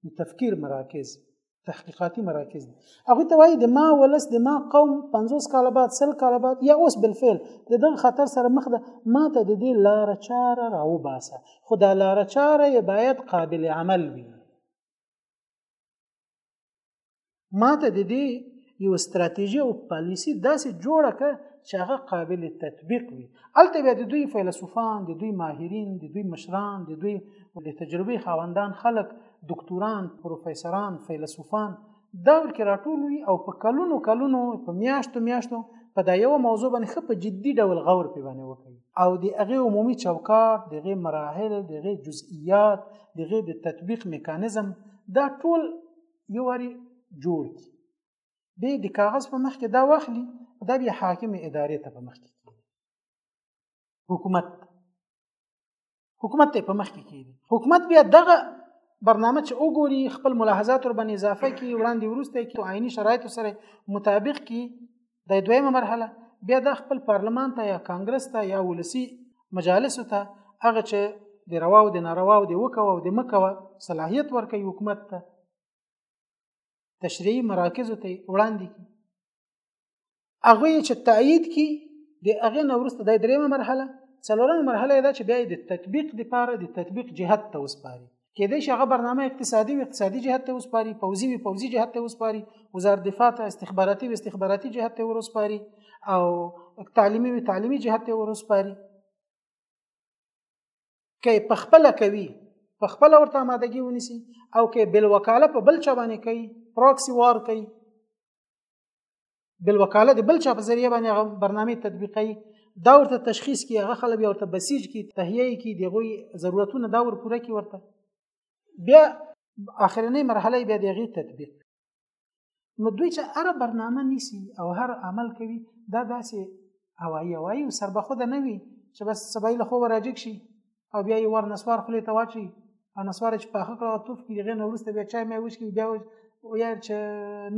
د تفکیر مراکز تحقیقاتي مراکز دي هغه ته وایي د ما ولس د ما قوم 50 کال بعد 100 کال بعد یا اوس بل فعل د دغه خطر سره مخ ده ما ته د دې لار چاره راو باسه خو دا لار چاره یې باید قابل عمل وي ما ته د دې یو ستراتیژي او پالیسی داسې جوړه کړه چې هغه قابل تطبیق وي البته بیا د دوی فیلسوفان د دوی ماهرین د دوی مشران د دوی د تجربې خاوندان خلک دکتوران پروفیسوران فیلسوفان دا ورکه راټول وي او په کلونو کلونو په میاشتو میاشتو په دا یو موضوع باندې خپ جدي ډول غور پی باندې وکړي او د هغه عمومي چوکاټ د هغه مراحل د هغه جزئیات د هغه د تطبیق میکانیزم دا ټول یو واري جوړ کی به د کاغذ په مخ کې دا واخلي دا بیا حاکم ادارې ته په مخ کې حکومت حکومت ته په مخ کې کیږي حکومت بیا دغه برنامه چې وګوري خپل ملاحظات ور باندې اضافه کی وړاندې ورسته کی او عیني شرایط سره مطابق کی د دویمه مرحله بیا د خپل پارلمان ته یا کانګرس ته یا ولسی مجالس ته هغه چې د روا او د ناروا او د وکوه او د مکوه صلاحیت ورکوي حکومت ته تشریعي مراکز ته وړاندې کی هغه چې تایید کی د هغه نورسته د دریمه مرحله څلورمه مرحله دا چې بیا د تطبیق لپاره د تطبیق جهت ته وسپاري کې دې شغه برنامه اقتصادي او اقتصادي جهت ته وسپاري پوزي وي پوزي جهت ته وسپاري وزارت دفاع ته استخباراتي او استخباراتي جهت ته ورسپاري او تعلیمي او تعلیمي جهت ته ورسپاري کې په خپل کوي په خپل ورته آمادګي ونیسي او کې بل وکاله په بل چا باندې کوي پروکسي وار کوي بل وکاله دی بل چا په ذریعہ باندې هغه برنامه تطبیقي دا ورته تشخیص کی هغه خلک ورته بسیج کی تهیه کی دغه ضرورتونه دا ور پوره کی ورته بیا اخرنۍ مرحله بیا دغه تطبیق نو دوی چې هر برنامه نیسی او هر عمل کوي دا داسې هوایی هوایی سربخوده نه وي چې بس سبایله خو راجک شي او بیا یې ور نسوار خولې ته واچي او نسوار چې پاخه کړه او توف کړي هغې نه وروسته بیا چای مې وڅکي بیا ویل چې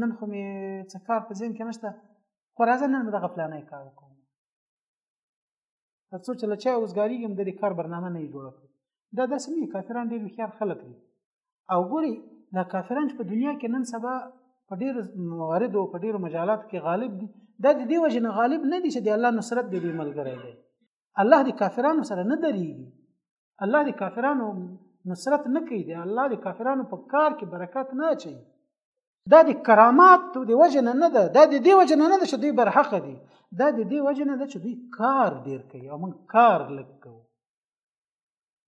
نن خو مې څه کار په ذهن کې نشته خو راځه نن مې دغه فلانی کار وکړو تر څو چې له چای وزګارېږي هم د دې کار برنامه نه یې جوړه کړي دا داسې نه کافران ډېر هوښیار خلک دي او ګوري دا کافران چې په دنیا کې نن سبا په ډېرو مواردو په ډېرو مجالاتو کې غالب دي دا د دې وجې نه غالب نه دي چې د الله نصرت د دوی ملګری دی الله د کافرانو سره نه درېږي الله د کافرانو نصرت نه کوي دی الله د کافرانو په کار کې برکت نه اچوي دا د کرامات د وجه نه نه ده دا د دې وجه نه نه ده چې دوی برحق دي دا د دې وجه نه ده چې دوی کار ډیر کوي او موږ کار لږ کوو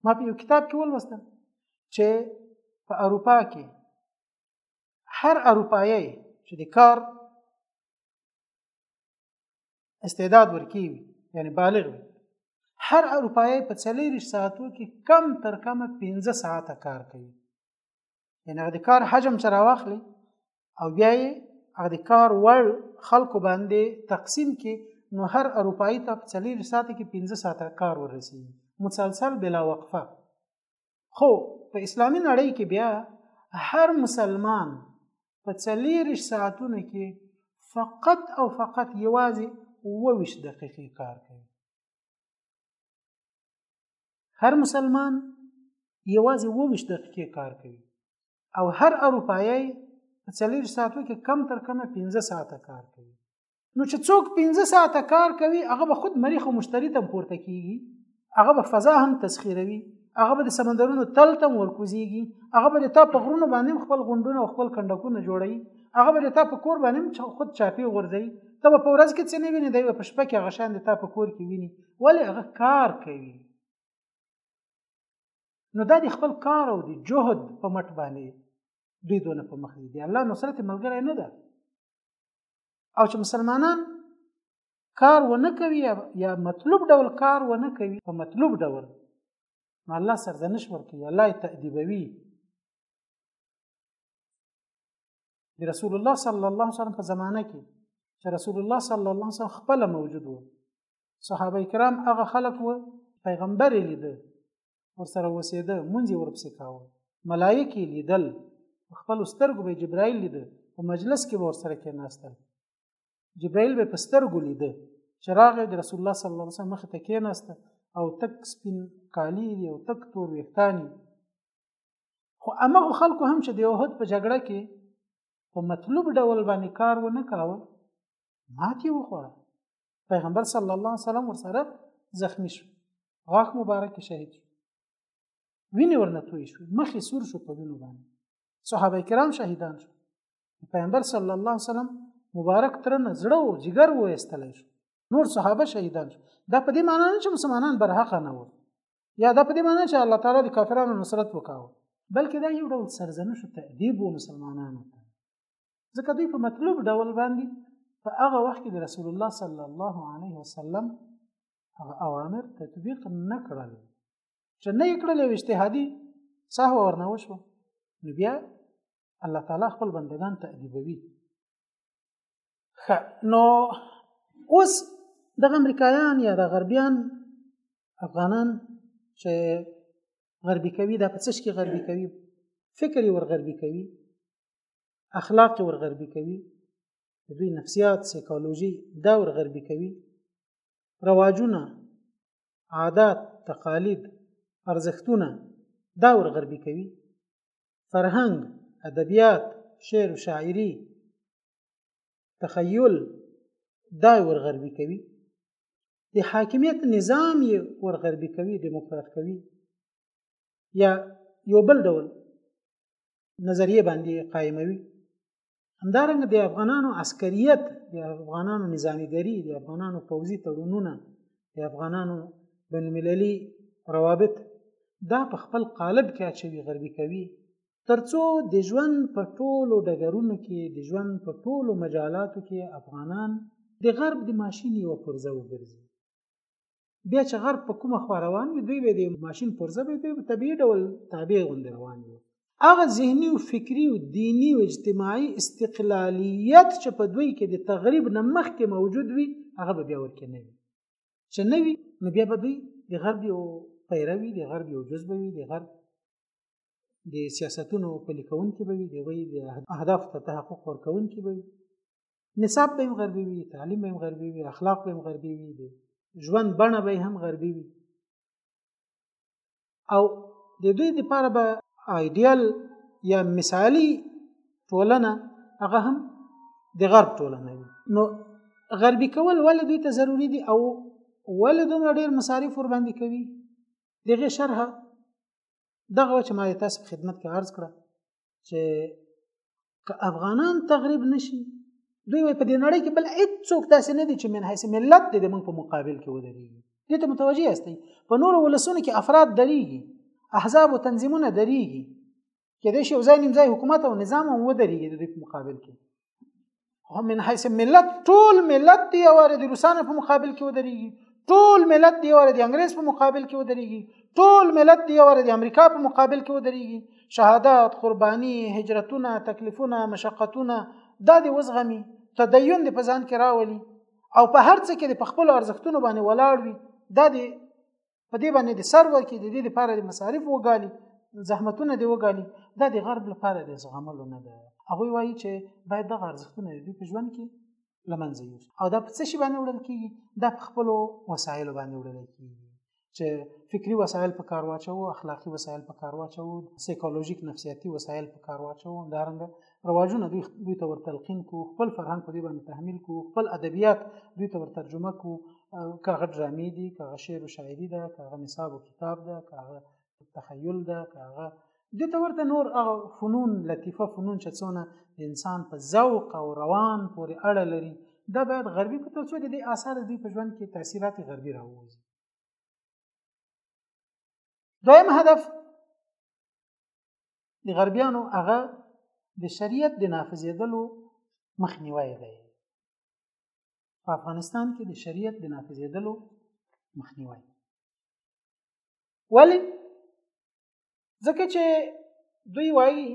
ما په یو کتاب کې ولوستل چې په اروپا کې هر اروپایي چې د کار استعداد ورکی وي یعنی بالغ وي هر اروپایي په 40 ساعتو کې کم تر کم 15 ساعت کار کوي یعنی هغه د کار حجم سره واخلي او بیا یې هغه د کار وړ خلکو باندې تقسیم کې نو هر اروپایي ته په 40 ساعت کې 15 ساعت کار ورسي مسلسل بلا وقفه خو په اسلامي نړۍ کې بیا هر مسلمان په څلېرش ساعتونو کې فقط او فقط یوازې اوویشت دقیقې کار کوي هر مسلمان یوازې اوویشت دقیقې کار کوي او هر اروپایي په څلېرش ساعتو کې کم تر کمه پنځه ساعته کار کوي نو چې څوک 15 ساعته کار کوي هغه به خود مریخ او مشتری ته پورته کیږي هغه به فضا هم تسخیروي هغه به د سمندرونو تل تم ورکوزيږي هغه به د تا په غرونو باندې خپل غونډونه او خپل کندکونه جوړي هغه به د تا په کور باندې خود چاپی غورځي ته په ورځ کې څه نه ویني دی په شپه کې هغه شان د تا په کور کې ویني ولې هغه کار کوي نو دا د خپل کار او د جهد په مټ باندې دوی دونه په مخ دي الله نصرت ملګری نه ده او چې مسلمانان کار ونه کوي یا مطلوب ډول کار ونه کوي په مطلوب ډول نو الله سرزنش ورکوي الله یې تأدیبوي د رسول الله صلی الله علیه وسلم په زمانه کې چې رسول الله صلی الله علیه وسلم خپل موجود و صحابه کرام هغه خلک و پیغمبر یې لیده ورسره اوسېده مونځ یې ورپسې کاوه ملایک یې لیدل په خپلو سترګو به جبرایل لیده په مجلس کې به ورسره کېناستل جبرایل به په سترګو لیده چې راغی د رسول الله صلی الله علیه وسلم مخې ته کېناسته او تک سپین کالی دی او تک تور ویښتان خو هغه خلکو هم چې د یوهد په جګړه کې په مطلوب ډول باندې کار ونه کاوه ماتې وخوړه پیغمبر صلی الله علیه وسلم ورسره زخمی شو غاښ مبارک شهید شو وینې ورنه توی شو مخ یې سور شو په وینو باندې صحابه کرام شهیدان شو پیغمبر صلی الله علیه وسلم مبارک ترنه زړه او جګر و ایستلی شو نور صحابه شهیدان شو دا په دې معنی نه چې مسلمانان برحق نه وو یا دا په دې معنی چې الله تعالی د کافرانو نصرت وکاو بلکې دا یو ډول سرزنش او تأدیب و مسلمانانو ته ځکه دوی په مطلوب ډول باندې په هغه وخت کې د رسول الله صلی الله علیه وسلم هغه اوامر تطبیق نه کړل چې نه یې کړل یو اجتهادي سهو ورنه وشو نو بیا الله تعالی خپل بندگان تأدیبوي نو اوس دغه امریکایان یا د غربیان افغانان چې غربي کوي دا په څه کې غربي کوي فکر یې ورغربي کوي اخلاق ور غربي کوي دوی نفسیات سیکولوژي دا ور غربي کوي رواجونه عادات تقالید ارزښتونه دا ور غربي کوي فرهنګ ادبیات شعر و شاعری تخیل دا ور غربي کوي د حاکمیت نظام یې ور غربي کوي دیموکرات کوي یا یو بل ډول نظریه باندې قائموي همدارنګه د افغانانو عسکریت د افغانانو نظامیګری د افغانانو پوځي تړونونه د افغانانو بین المللي روابط دا په خپل قالب کې اچوي غربي کوي ترڅو د ژوند په ټولو ډګرونو کې د ژوند په ټولو مجالاتو کې افغانان د غرب د ماشین یو پرزه وګرځي بیا چې غرب په کومه خوا روان وي دوی به د ماشین پرزه به په طبیعي ډول تابع غوندې روان وي هغه ذهني او فکری او دینی او اجتماعي استقلالیت چې په دوی کې د تغریب نه مخکې موجود وي هغه به بیا ورکې نه وي چې نه وي نو بیا به دوی د غرب یو پیروي د غرب یو جز به وي د غرب د سیاستونو پلي کوونکي به وي د دوی د اهدافو ته تحقق ورکوونکي به وي نصاب به هم غربي وي تعلیم به هم غربي وي اخلاق به هم غربي وي دی ژوند بڼه به هم غربي وي او د دوی لپاره به ایدیال یا مثالی ټولنه هغه هم د غرب ټولنه وي نو غربي کول ولې دوی ته ضروری دي او ولې دومره ډیر مصارف ور باندې کوي دغه شرح دغه چې ما تاسو خدمت کې عرض کړه چې که افغانان تغریب نشي دوی په دې نړۍ کې بل هیڅوک داسې نه دي چې من حیث ملت دې موږ په مقابل کې ودرېږي دې ته متوجه یاستئ په نورو ولسونو کې افراد درېږي احزاب او تنظیمونه درېږي کېدای شي یو ځای نیم ځای حکومت او نظام هم ودرېږي د دوی په مقابل کې هم من حیث ملت ټول ملت دی اوره د روسانو په مقابل کې ودرېږي ټول ملت دی اوره د انګريز په مقابل کې ودرېږي ټول ملت دی اوره د امریکا په مقابل کې ودرېږي شهادت قرباني هجرتونه تکلیفونه مشقتونه دا دی وزغمي تدین دی په ځان کې راولي او په هر څه کې د خپل ارزښتونو باندې ولاړ وي دا دی په دې باندې د سر ورکې د دې لپاره د مصارف وګالي زحمتونه دی وګالي دا د غرب لپاره د زغملو نه ده هغه وایي چې باید دغه ارزښتونه د په ژوند کې لمنځه یوسي او دا په څه شي باندې وړل کیږي دا په خپل وسایل باندې وړل کیږي چې فکری وسایل په کار واچو اخلاقی وسایل په کار واچو سایکولوژیک نفسیاتی وسایل په کار واچو دارنګ رواجونه دوی دوی ته ورتلقین کو خپل فرهنګ په دې باندې تحمیل کو خپل ادبیات دوی ته ورترجمه کو کاغه ډرامې دي کاغه شعر او شاعري ده کاغه نصاب او کتاب ده کاغه تخیل ده کاغه دې ته ورته نور هغه فنون لطیفه فنون چې څونه د انسان په ذوق او روان پورې اړه لري دا باید غربي کو ترڅو د دې آثار دوی په ژوند کې تاثیرات غربي راووځي دویم هدف د غربیانو هغه د شریعت د نافذېدلو مخنیوی دی په افغانستان کې د شریعت د نافذېدلو مخنیوی ولی ځکه چې دوی وایي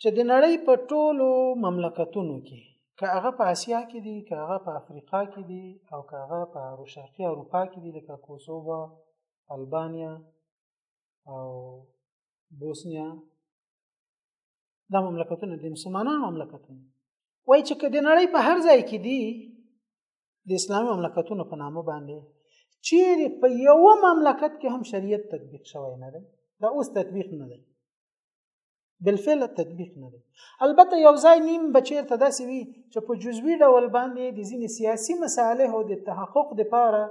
چې د نړۍ په ټولو مملکتونو کې که هغه په اسیا کې دي که هغه په افریقا کې دي او که هغه په شرقي اروپا کې دي لکه کوسووا البانیا او بوسنیا دا مملکتونه د مسلمانانو مملکتونه وای چې کدی نړۍ په هر ځای کې دي د اسلامي مملکتونو په نامه باندې چیرې په یو مملکت کې هم شریعت تطبیق شوی نه دی دا اوس تطبیق نه دی بالفعل تطبیق نه دی البته یو ځای نیم بچیر ته داسې وي چې په جزوي ډول باندې د ځینې سیاسي مصالح او د تحقق لپاره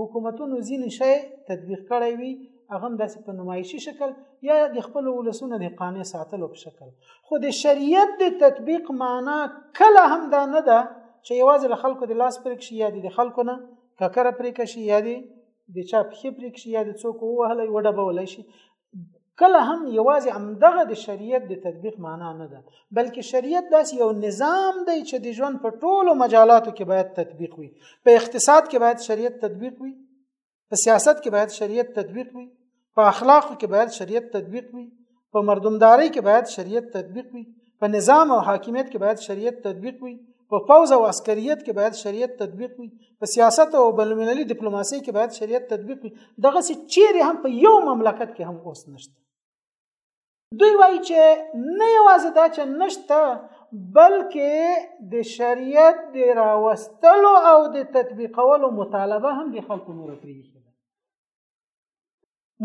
حکومتونو ځینې شی تطبیق کړی وي هغه داسې په نمایشي شکل یا د خپل ولسونو د قانع ساتلو په شکل خو د شریعت د تطبیق معنا کله هم دا نه ده چې یوازې له خلکو د لاس پرې کشي یا د خلکو نه ککره پرې کشي یا د د چا پښې پرې کشي یا د څوک ووهلی وډبولی شي کله هم یوازې همدغه د شریعت د تطبیق معنا نه ده بلکې شریعت داسې یو نظام دی چې د ژوند په ټولو مجالاتو کې باید تطبیق وي په اقتصاد کې باید شریعت تطبیق وي په سیاست کې باید شریعت تطبیق وي په اخلاقو کې باید شریعت تطبیق وي په مردمدارۍ کې باید شریعت تطبیق وي په نظام او حاکمیت کې باید شریعت تطبیق وي په پوز او عسکریت کې باید شریعت تطبیق وي په سیاست او بینالمللي ډیپلوماسي کې باید شریعت تطبیق وي دغه څه چیرې هم په یو مملکت کې هم اوس نشته دوی وایي چې نه یوازې دا چې نشته بلکې د شریعت د راوستلو او د تطبیقولو مطالبه هم د خلکو نور پرې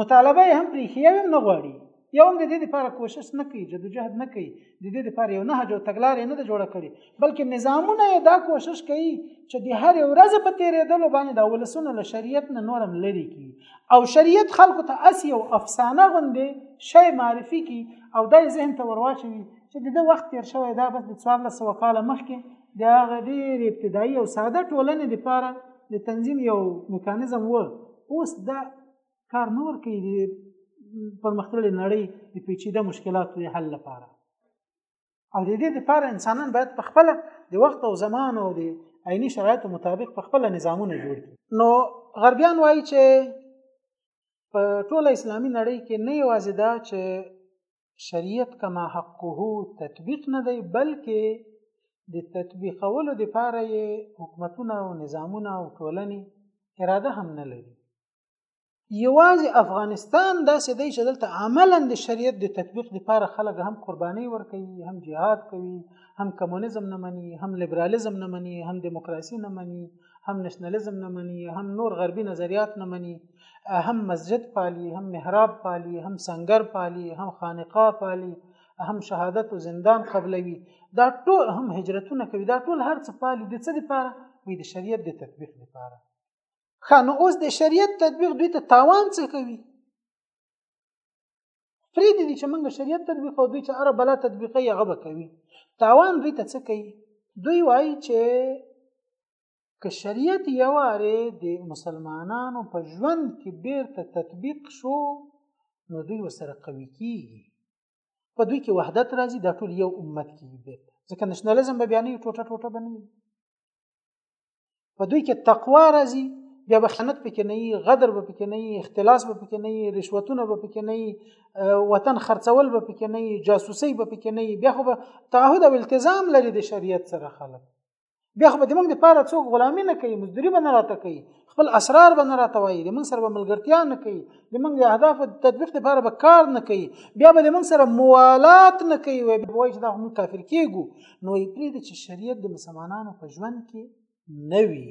مطالبه یې هم پرې خیاوي نه غواړي یو هم د دې لپاره کوشش نه کوي جدوجهد نه کوي د دې لپاره یو نهج او تګلارې نه ده جوړه کړې بلکې نظامونه یې دا کوشش کوي چې د هرې ورځې په تېرېدلو باندې د ولسونو له شریعت نه نورم لرې کړي او شریعت خلکو ته اسی او افسانه غوندې شی معرفي کړي او دا یې ذهن ته ورواچوي چې د ده وخت تېر شوی دا بس د څوارلس سوه کاله مخکې د هغه ډېر ابتدایي او ساده ټولنې لپاره د تنظیم یو میکانیزم و اوس دا کار نور کوي د پرمختللې نړۍ د پیچیده مشکلاتو د حل لپاره او د دې لپاره انسانان باید په خپله د وخت او زمان او د عیني شرایطو مطابق په خپله نظامونه جوړ کړي نو غربیان وایي چې په ټوله اسلامي نړۍ کې نه یوازې دا چې شریعت کما حقه تطبیق نه دی بلکې د تطبیقولو لپاره یې حکومتونه او نظامونه او ټولنې اراده هم نه لري یوازې افغانستان داسې دی چې دلته عملا د شریعت د تطبیق لپاره خلک هم قرباني ورکوي هم جهاد کوي هم کمونیزم نه مني هم لیبرالیزم نه مني هم دیموکراسي نه مني هم نشنلیزم نه مني هم نور غربي نظریات نه مني هم مسجد پالي هم محراب پالي هم سنگر پالي هم خانقاه پالي هم شهادت او زندان قبلوي دا ټول هم هجرتونه کوي دا ټول هر څه پالي د څه لپاره وي د شریعت د تطبیق لپاره خانو اوس د شریعت تطبیق دوی ته تاوان څه کوي پرې دي چې موږ شریعت تطبیق او دوی چې اره بلا تطبیق یې غو کوي تاوان دوی ته څه کوي دوی وایي چې که شریعت یواره د مسلمانانو په ژوند کې بیرته تطبیق شو نو دوی وسره قوي کیږي په دوی کې وحدت راځي دا ټول یو امت کیږي بیرته ځکه نشنلزم به بیا نه ټوټه ټوټه بني په دوی کې تقوا راځي بیا به خیانت پکې نه وي غدر به پکې نه وي اختلاس به پکې نه وي رشوتونه به پکې نه وي وطن خرڅول به پکې نه وي جاسوسي به پکې نه وي بیا خو به تعهد او التزام لري د شریعت سره خلک بیا خو به موږ د پاره څوک غلامی نه کوي مزدوري به نه راته کوي خپل اسرار به نه راته وایي د موږ سره به ملګرتیا نه کوي د موږ د اهداف د تطبیق لپاره به کار نه کوي بیا به د موږ سره موالات نه کوي وایي به وایي چې دا موږ کافر کیږو نو یې پرېږده چې شریعت د مسلمانانو په ژوند کې نه وي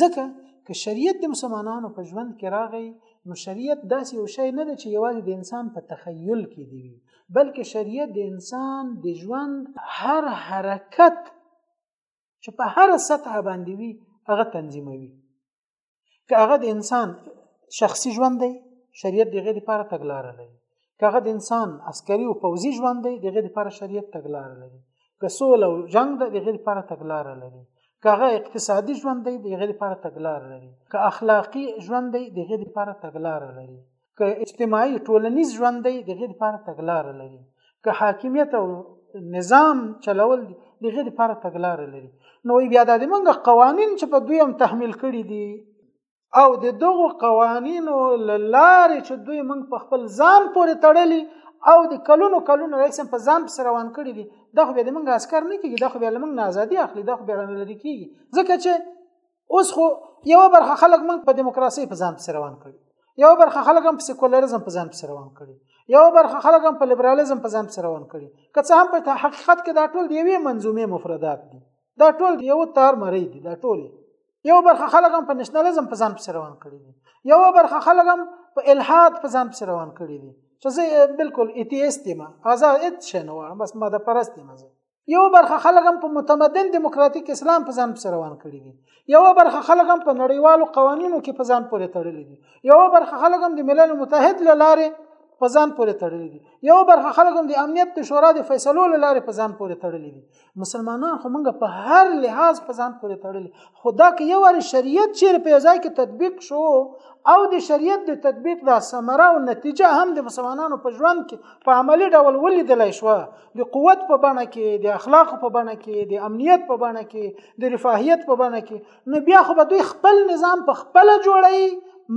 ځکه که شریعت د مسلمانانو په ژوند کې راغی نو شریعت داسې یو شی نه دی چې یوازې د انسان په تخیل کې دی بلکې شریعت د انسان د ژوند هر حرکت چې په هر سطح باندې وي هغه تنظیموي که هغه د انسان شخصي ژوند دی شریعت دغه لپاره تګلاره لري که هغه د انسان عسکري او پوځي ژوند دی دغه لپاره شریعت تګلاره لري که سوله او جنگ دی دغه لپاره تګلاره لري که هغه اقتصادي ژوند دی دغه لپاره تګلاره لري که اخلاقي ژوند دی دغه لپاره تګلاره لري که اجتماعي ټولنیز ژوند دی د غیر لپاره تګلار لري که حاکمیت او نظام چلول دي د غیر لپاره تګلار لري نو بیا د موږ قوانین چې په دوی هم تحمیل کړي دي او د دغو قوانینو لارې چې دوی موږ په خپل ځان پورې تړلي او د کلونو کلونو رئیس په ځان پس روان کړي دي دا خو به د موږ عسكر نه کیږي دا خو به لمنګ نه ازادي اخلي دا خو به نه لري کیږي ځکه چې اوس خو یو برخه خلک موږ په دیموکراسي په ځان پسې روان کړي یو برخه خلک هم په سیکولریزم په ځان پسې روان کړي یو برخه خلک هم په لیبرالیزم په ځان پسې روان کړي که څه هم په حقیقت کې دا ټول د یوې منظومې مفردات دي دا ټول د یو تار مری دي دا ټول یو برخه خلک هم په نېشنلزم په ځان پسې روان کړي دي یو برخه خلک هم په الحاد په ځان پسې روان کړي دي چې زه بالکل ایتیست یم آزاد ایت شنو بس ماده پرست یم زه یو برخه خلک هم په متمدن دیموکراتیک اسلام په ځان پسې روان کړي دي یو برخه خلک هم په نړیوالو قوانینو کې په ځان پورې تړلي دي یو برخه خلک هم د ملل متحد له لارې په ځان پورې تړلي دي یو برخه خلک هم د امنیت د شورا د فیصلو له لارې په ځان پورې تړلي دي مسلمانان خو موږ په هر لحاظ په ځان پورې تړلي خو دا که یو وارې شریعت چیرې په ځای کې تطبیق شو او د شریعت د تطبیق دا ثمره او نتیجه هم د مسلمانانو په ژوند کې په عملی ډول ولیدلی شوه د قوت په بڼه کې د اخلاق په بڼه کې د امنیت په بڼه کې د رفاهیت په بڼه کې نو بیا خو به دوی خپل نظام په خپل جوړي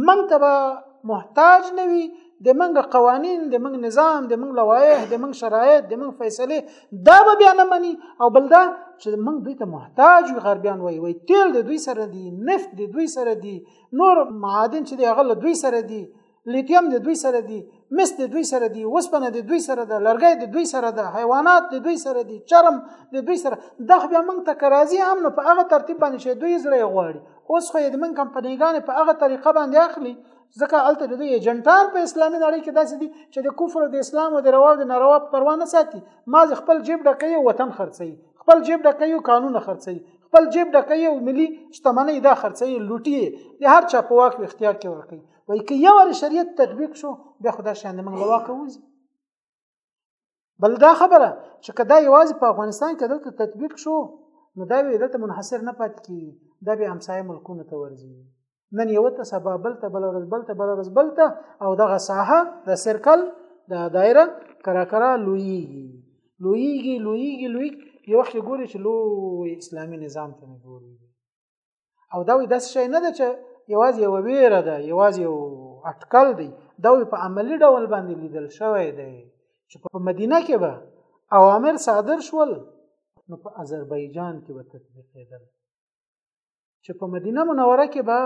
من ته به محتاج نه وي د منګ قوانین د منګ نظام د منګ لوایح د منګ شرایط د منګ فیصله دا به بیا نه مني او بل دا چې منګ دوی ته محتاج وي غربیان وي وي تیل د دوی سره دي نفت د دوی سره دي نور معادن چې د هغه دوی سره دي لیتیم د دوی سره دي مس د دوی سره دي وسپنه د دوی سره ده لرګی د دوی سره ده حیوانات د دوی سره دي چرم د دوی سره دا خو بیا موږ ته که راځي هم نو په هغه ترتیب باندې چې دوی زړه یې غواړي اوس خو یې د موږ کمپنیګانې په هغه طریقه باندې اخلي ځکه هلته د دوی ایجنټان په اسلامي نړۍ کې داسې دي چې د کفر او د اسلام او د روا او د ناروا پروا نه ساتي ما خپل جیب ډکوي او وطن خرڅوي خپل جیب ډکوي او کانونه خرڅوي خپل جیب ډکوي او ملي شتمنۍ دا خرڅوي لوټي د هر چا په واک او اختیار کې ورکوي وای که یو ور شریعت تطبیق شو بیا خدای شان موږ له واقع وځي بل دا خبره چې کدا یوازې په افغانستان کې دلته تطبیق شو نو دا وی دلته منحصر نه پات کی دا به همسایه ملکونه ته ورځي نن یو ته سبا بل ته بل ورځ بل ته بل ورځ بل ته او دغه ساحه د سرکل د دایره کرا کرا لویږي لویږي لویږي لوی یو وخت ګوري چې لوی اسلامي نظام ته جوړیږي او دا وي داسې شی نه ده چې یوازې یو ویره ده یوازې یو اټکل دی دا وي په عملی ډول باندې لیدل شوی دی چې په مدینه کې به اوامر صادر شول نو په آذربایجان کې به تطبیقېدل چې په مدینه منوره کې به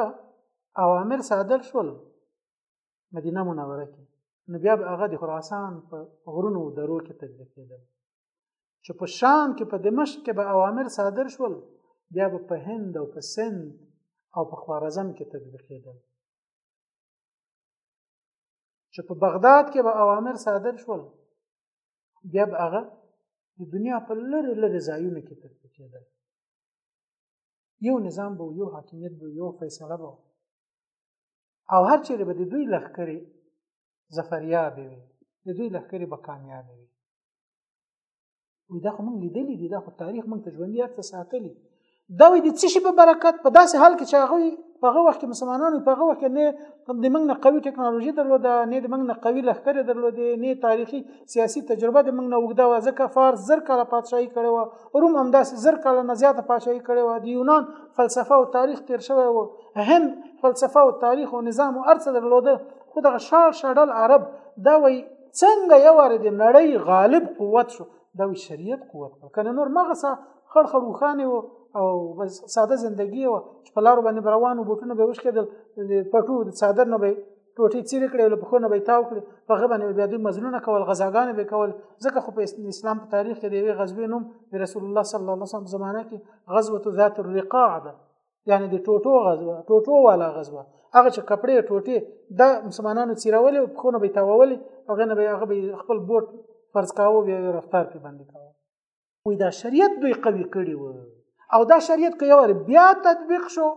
اوامر صادر شول مدینه منوره کې نو بیا به هغه د خراسان په غرونو درو کې تطبیقېدل چې په شام کې په دمشق کې به اوامر صادر شول بیا به په هند او په سند او په خوارزم کې تطبیقېدل چې په بغداد کې به اوامر صادر شول بیا به هغه د دنیا په لره لره ځایونو کې تطبیقېدل یو نظام به یو حاکمیت به یو فیصله به او هر چیرې به د دوی لخکرې زفریابې وي د دوی لخکرې به کامیابې وي وي دا خو موږ لیدلې دي دا خو تاریخ موږ ته ژوندۍ ارته ساتلي دا وي د څه شي په برکت په داسې حال کې چې هغه په هغه وخت کې مسلمانانو په هغه وخت کې نه د موږ نه قوي ټکنالوژي درلوده نه د موږ نه قوي لښکر درلوده نه تاریخي سیاسي تجربه د موږ نه وګدا و ځکه فارس زر کاله پادشاهي کړي و روم همداسې زر کاله نه زیاته پادشاهي کړي و د یونان فلسفه او تاریخ تیر شوی و هند فلسفه او تاریخ او نظام او ارڅ درلوده خو دغه شار شړل عرب دا وایي څنګه یو ور د نړۍ غالب قوت شو دا وی شریعت قوت کنه نور مغه سا خړ خړ وخانه وو او بس ساده زندگی و چې په لار باندې روانو بوټونه به وښ کېدل پټو د صادر نه به ټوټې چیر کړې ول په خونه به تاو کړې په غبن به بیا دوی مزلونه کول غزاګان به کول ځکه خو په اسلام په تاریخ کې د یوې غزوې نوم د رسول الله صلی الله علیه وسلم زمانه کې غزوه ذات الرقاع ده یعنی د ټوټو غزوه ټوټو والا غزوه هغه چې کپڑے ټوټي د مسلمانانو چیرولې او خونه به تاوول او غنه به هغه خپل بوت فرض کاوه به رفتار په باندې کاوه وې دا شریعت دوی قوي کړی و او دا شریعت که یو بیا تطبیق شو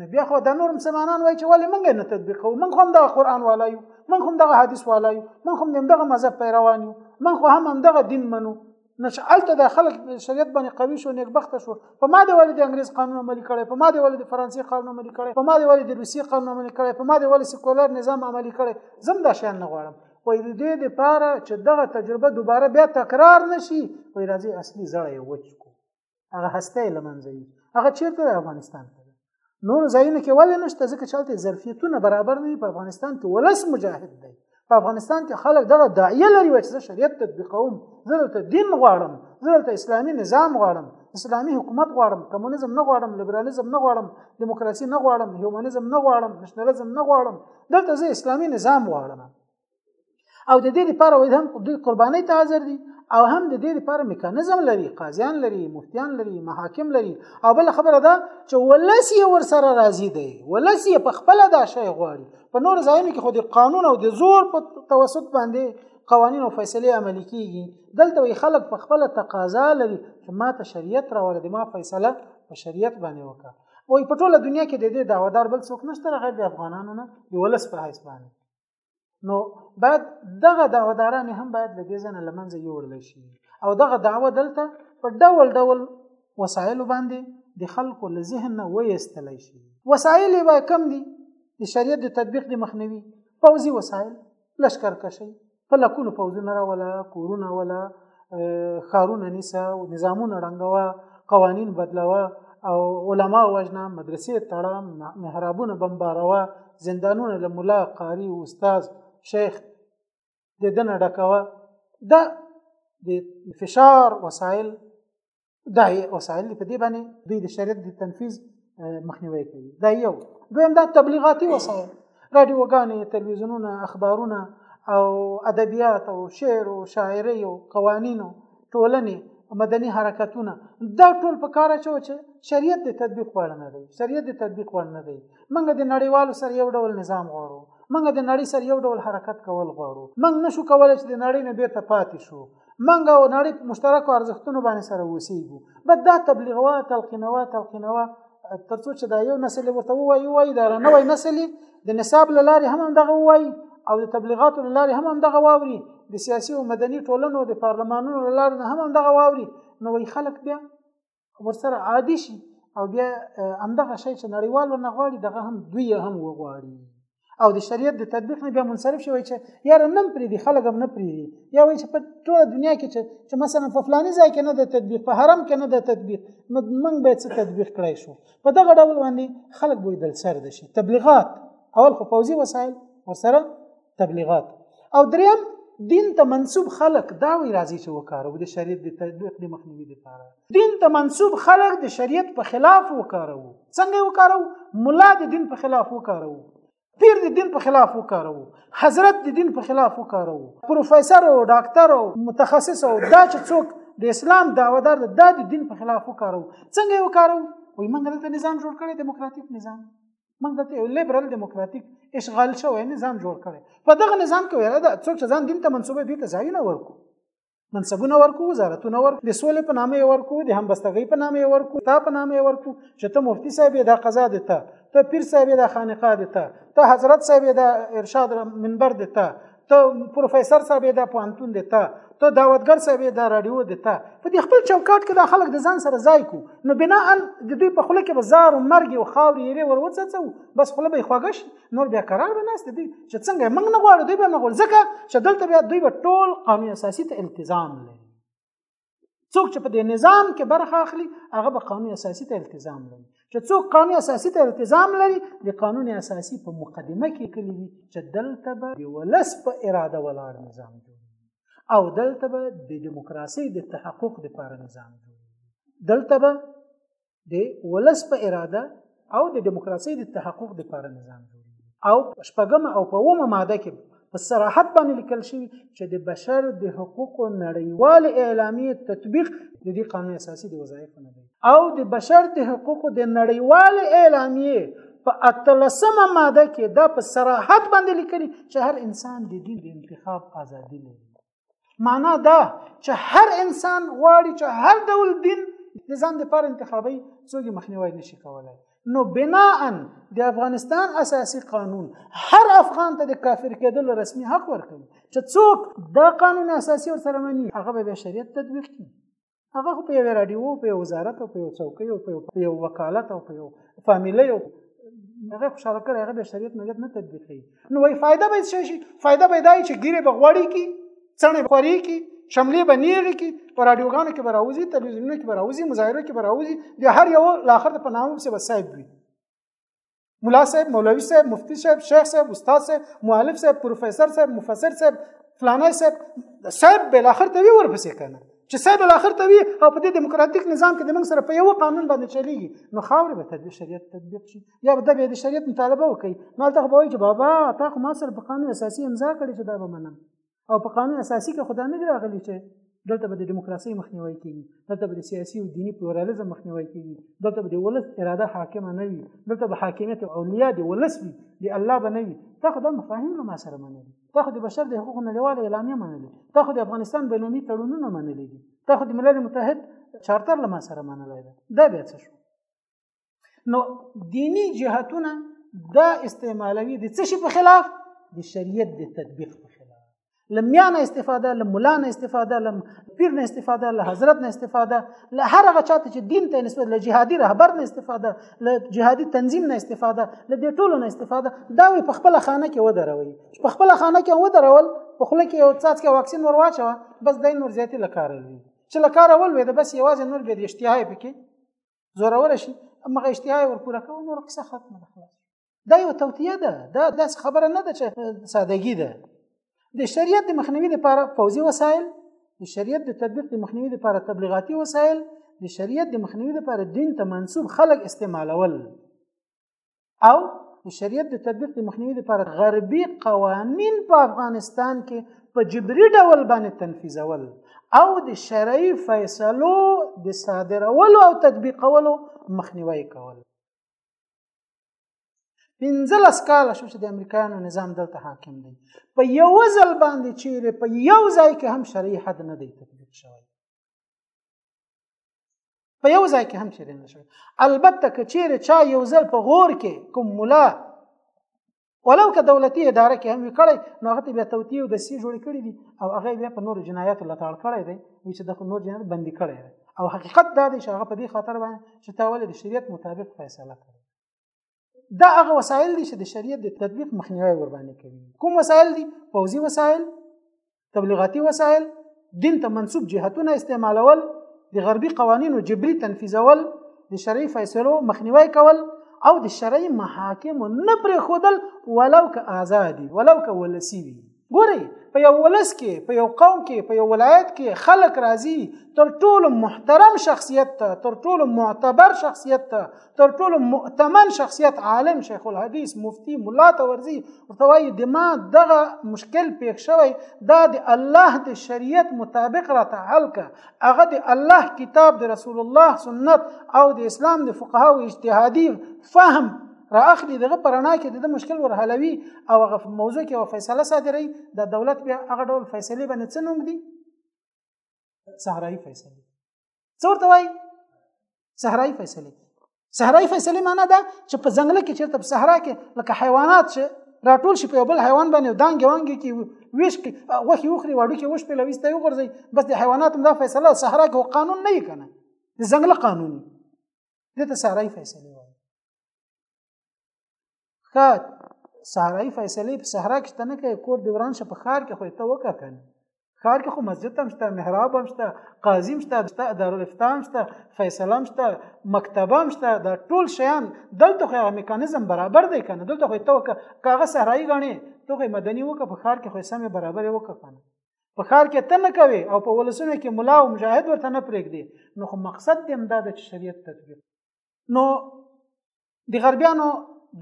نو بیا خو دا نور مسلمانان وای چې ولې موږ نه تطبیقو موږ هم دا قران والا یو موږ هم دا حدیث والا یو موږ هم دغه مذهب پیروان یو موږ هم دغه دین منو نو چې الته د خلک شریعت باندې قوي شو نیکبخت شو په ما دی ولې د انګريز قانون عملي کړي په ما دی ولې د فرانسې قانون عملي کړي په ما دی ولې د روسي قانون عملي کړي په ما دی ولې سیکولر نظام عملي کړي زم دا شان نه غواړم وای د دې لپاره چې دغه تجربه دوباره بیا تکرار نشي وای راځي اصلي زړه یې وچ کو هغه هسته یې لمنځه یوسي هغه چیرته د افغانستان ته نور ځایونه کې ولې نشته ځکه چې هلته ظرفیتونه برابر نه دي په افغانستان کې ولس مجاهد دی په افغانستان کې خلک دغه داعیه لري چې زه شریعت تطبیقوم زه دلته دین غواړم زه دلته اسلامي نظام غواړم اسلامي حکومت غواړم کمونیزم نه غواړم لیبرالیزم نه غواړم دیموکراسي نه غواړم هیومنیزم نه غواړم نشنلیزم نه غواړم دلته زه اسلامي نظام غواړم او د دې لپاره وایي هم دوی قرباني ته حاضر دي او هم د دې لپاره میکانیزم لري قاضیان لري مفتیان لري محاکم لري او بل خبره ده چې ولس یې ورسره راضي دی ولس یې په خپل دا شی غواړي په نور ځایونو کې خو د قانون او د زور په توسط باندې قوانین او فیصله عملی کیږي دلته وی خلک په خپل تقاضا لري چې ما ته شریعت راوړي د ما فیصله په شریعت باندې وکړه وای په ټوله دنیا کې د دې دعوادار بل څوک نشته غیر د افغانانو نه د ولس په حساب باندې نو بعد دغه دعواداران هم باید د دې ځنه لمنځه یوړل شي او دغه دعوه دلته په ډول ډول وسایل باندې د خلکو له ذهن نه وېستل شي وسایل به کم دي د شریعت د تطبیق د مخنیوي پوزي وسایل لشکر کشي په لکونو پوزونه راولا کورونه ولا خارونه نیسه نظامونه ړنګوه قوانین بدلوه او علما وجنه مدرسې تړه محرابونه بمباروه زندانونه له مولا قاری استاد شیخ د دنه ډکوه دا د فشار وسایل دا یې وسایل په دې باندې دوی د شریعت د تنفیذ مخنیوي کوي دا یو دویم دا تبلیغاتي وسایل رادیوګانې تلویزیونونه اخبارونه او ادبیات او شعر او شاعري او قوانین او ټولنې مدني حرکتونه دا ټول په کار اچو چې شریعت د تطبیق وړ نه دی شریعت د تطبیق وړ نه دی موږ د نړیوالو سره یو ډول نظام غواړو موږ د نړۍ سره یو ډول حرکت کول غواړو موږ نشو کولای چې د نړۍ نه بیرته پاتې شو منګه او نړۍ په مشترکو ارزښتونو باندې سره وسیږو بس دا تبلیغوا تلقینوا تلقینوا ترڅو چې دا یو نسل ورته وایي وایي دا نوې نسل د نصاب لارې هم دغه وایي او د تبلیغاتو لارې هم دغه واوري د سیاسي او مدني ټولنو د پارلمانونو لارې هم دغه واوري نو وی خلک بیا ورسره عادي شي او بیا همدغه شی چې نړیوال ورنه غواړي دغه هم دوی هم وغواړي او د شریعت د تطبیق نه بیا منصرف شوی چې یاره نن پرې دي خلک هم نه پرې دي یا وایي چې په ټوله دنیا کې چې مثلا په فلاني ځای کې نه د تطبیق په حرم کې نه د تطبیق نو موږ باید څه تطبیق کړای شو په دغه ډول باندې خلک بویدل سر د شي تبلیغات اول خو پوځي وسایل ورسره تبلیغات او دریم دین ته منسوب خلق دا وی راځي چې وکارو د شریعت د تطبیق د مخنیوي لپاره دین ته منسوب خلق د شریعت په خلاف وکارو څنګه وکارو مولا د دین په خلاف وکارو پیر د دین په خلاف وکارو حضرت د دین په خلاف وکارو پروفیسور او ډاکټر او متخصص او دا چې څوک د اسلام دعوادار د دا د دین په خلاف وکارو څنګه وکارو وای موږ دلته نظام جوړ کړی دیموکراتیک نظام موږ دلته یو لیبرال دیموکراتیک اشغال شوی نظام جوړ کړي په دغه نظام کې ویل دا څوک چې ځان دین ته منسوبه دي ته ځایونه ورکو منصبونه ورکو وزارتونه ورکو د سولې په نامه ورکو د همبستګۍ په نامه ورکو تا په نامه ورکو چې ته مفتی صاحب دا قضا دي ته ته پیر صاحب دا خانقاه دي ته ته حضرت صاحب دا ارشاد منبر دي ته ته پروفیسور صاحب د پوهنتون دی ته ته دعوتګر صاحب د رادیو دی ته په دې خپل چوکاټ کې د خلک د ځان سره ځای کو نو بنا ان د دوی په خوله کې به زار او مرګ او خاورې یې ور وڅڅو بس خوله به خوږه شي نور بیا قرار به ناست دي چې څنګه موږ نه غواړو دوی به نه غواړو ځکه چې دلته بیا دوی به ټول قانون اساسي ته التزام لري څوک چې په دې نظام کې برخه اخلي هغه به قانون اساسي ته التزام لري چې څوک قانون اساسي ته التزام لري د قانون اساسي په مقدمه کې کلی دي چې دلته به د ولس په اراده ولاړ نظام جوړ او دلته به د دیموکراسي د تحقق لپاره نظام جوړ دلته به د ولس په اراده او د دیموکراسي د تحقق لپاره نظام جوړیږي او شپږم او په اومه ماده کې په صراحت باندې لیکل شوی چې د بشر د حقوقو نړیوال اعلامیه تطبیق د دې قانون اساسي د وظایفو نه دی او د بشر د حقوقو د نړیوال اعلامیه په اتلسمه ماده کې دا په صراحت باندې لیکلي چې هر انسان د دین د انتخاب ازادي لري معنا دا چې هر انسان غواړي چې هر ډول دین د ځان لپاره انتخابي څوک مخنیوي نشي کولای نو بناء د افغانستان اساسي قانون هر افغان ته د کافر کېدلو رسمي حق ورکوي چې څوک دا قانون اساسي ورسره مني هغه به شریعت تطبیق کړي هغه خو په یوې راډیو په یو وزارت او په یو څوکۍ او په یو وکالت او په یو فامیلۍ او هغه خوشاله کړی هغه به شریعت ملت نه تطبیقوي نو وای فایده به څه شي فایده به دای چې ګیره به غوړی کی څنګه خوري کی شملې به نیږي کی په رادیوګانو کې به راوځي تلویزیونونو کې به راوځي مظاهرو کې به راوځي د هر یو لاخر په نامو څه به صاحب وي ملا صاحب مولوي صاحب مفتی صاحب شیخ صاحب استاد صاحب معلم صاحب پروفیسور صاحب مفسر صاحب فلانه صاحب صاحب بل اخر ته وی ورپسې کنه چې صاحب بل اخر ته وی او په دې دیموکراتیک نظام کې د موږ سره په یو قانون باندې چلیږي نو خاورې به تدبیر شریعت تطبیق شي یا به د شریعت مطالبه وکړي نو تاسو به وایي چې بابا تاسو ما سره په قانون اساسي امضا کړې چې دا به منم او په قانون اساسي کې خدای نه راغلی چې دلته به د دیموکراسي مخنیوي کیږي دلته به د سیاسي او دینی پلورالیزم مخنیوي کیږي دلته به د ولس اراده حاکمه نه وي دلته به حاکمیت اولیا د ولس وي د الله به نه وي ته خو دا مفاهیم له ما سره منلي ته خو د بشر د حقوقو نړیواله اعلامیه منلې ته خو د افغانستان بینالمللي تړونونه منلي دي ته خو د ملل متحد چارتر له ما سره منلی ده دا بیا څه شو نو دینی جهتونه دا استعمالوي د څه شي په خلاف د شریعت د تطبیق په خلاف لمیانه استفاده لمولانه استفاده لم پیر نه استفاده له حضرت نه استفاده له هر هغه چاته چې دین ته نسبت له جهادي رهبر نه استفاده له جهادي تنظیم نه استفاده له دې ټولو نه استفاده دا وي په خپل خانه کې ودروي په خپل خانه کې ودرول په خله کې یو څاڅکی واکسین ور واچوه بس دای نور زیاتې لکاره لوي چې لکاره ولوي د بس یوازې نور به د اشتهای پکې زورول شي اما اشتها ور پوره کوو نور قصه ختمه ده خلاص دا یو توتیه ده دا داس خبره نه ده چې سادهګي ده د شریعت د مخنیوي لپاره فوزي وسایل د شریعت د تطبیق د مخنیوي لپاره تبلیغاتي وسایل د شریعت د مخنیوي لپاره دین ته منسوب خلک استعمالول او د شریعت د تطبیق د مخنیوي لپاره غربي قوانین په افغانستان کې په جبري ډول باندې تنفیذول او د شرعي فیصلو د صادرولو او تطبیقولو مخنیوي کول پنځلس کاله شو چې د امریکایانو نظام دلته حاکم دی په یو ځل باندې چیرې په یو ځای کې هم شرعي حد نه دی تطبیق شوی په یو ځای کې هم چیرې نشوي البته که چیرې چا یو ځل په غور کې کوم مولا ولو که دولتي اداره کې هم وکړي نو هغه ته بیا توتیه او د سی جوړ کړی دي او هغه بیا په نور جنایاتو لټاړ کړی دی چې د نور جنایت بندي کړی دی او حقیقت دا دی چې هغه په دې خاطر باندې چې تا ولې د شریعت مطابق فیصله کړې دا هغه وسایل دي چې د شریعت د تطبیق مخنیوي ور باندې کوي کوم وسایل دي پوځي وسایل تبلیغاتي وسایل دین ته منسوب جهتونه استعمالول د غربي قوانینو جبري تنفیذول د شرعي فیصلو مخنیوي کول او د شرعي محاکمو نه پرې خودل ولو که آزادي ولو که ولسی وي ګوري په یو ولس کې په یو قوم کې په یو ولایت کې خلک راځي تر ټولو محترم شخصیت ته تر ټولو معتبر شخصیت ته تر ټولو مؤتمن شخصیت عالم شیخ الحدیث مفتی مولا ته ورځي ورته وایي د ما دغه مشکل پیښ شوی دا د الله د شریعت مطابق راته حل که هغه د الله کتاب د رسول الله سنت او د اسلام د فقهاو اجتهادي فهم را اخلي دغه پرانا کې د مشکل ور حلوي او هغه موضوع کې او فیصله صادري د دولت بیا هغه ډول فیصله باندې څه نوم دي صحرایي فیصله څورته وای صحرایي فیصله صحرایي فیصله معنی ده چې په ځنګل کې چیرته په صحرا کې لکه حیوانات چې راټول شي په یو بل حیوان باندې دانګ وانګ کې ویش کې وخی وخري وړو کې وش په لويسته یو غرزي بس د حیوانات دا فیصله صحرا کې قانون نه کنه د ځنګل قانوني دته صحرایي فیصله وای ښه صحرایي فیصلې په صحرا کې شته نه کوي کور د وران شه په ښار کې خو ته وکړه که نه ښار کې خو مسجد هم شته محراب هم شته قاضي هم شته شته دارالفتا هم شته فیصله هم شته مکتبه هم شته دا ټول شیان دلته خو هغه میکانیزم برابر دی که نه دلته خو ته وکړه که هغه صحرایي ګڼې ته خو مدني وکړه په ښار کې خو سمې برابرې وکړه که نه په ښار کې ته نه کوې او په ولسونو کې ملا او مجاهد ورته نه پرېږدې نو خو مقصد دې همدا ده چې شریعت تطبیق نو د غربیانو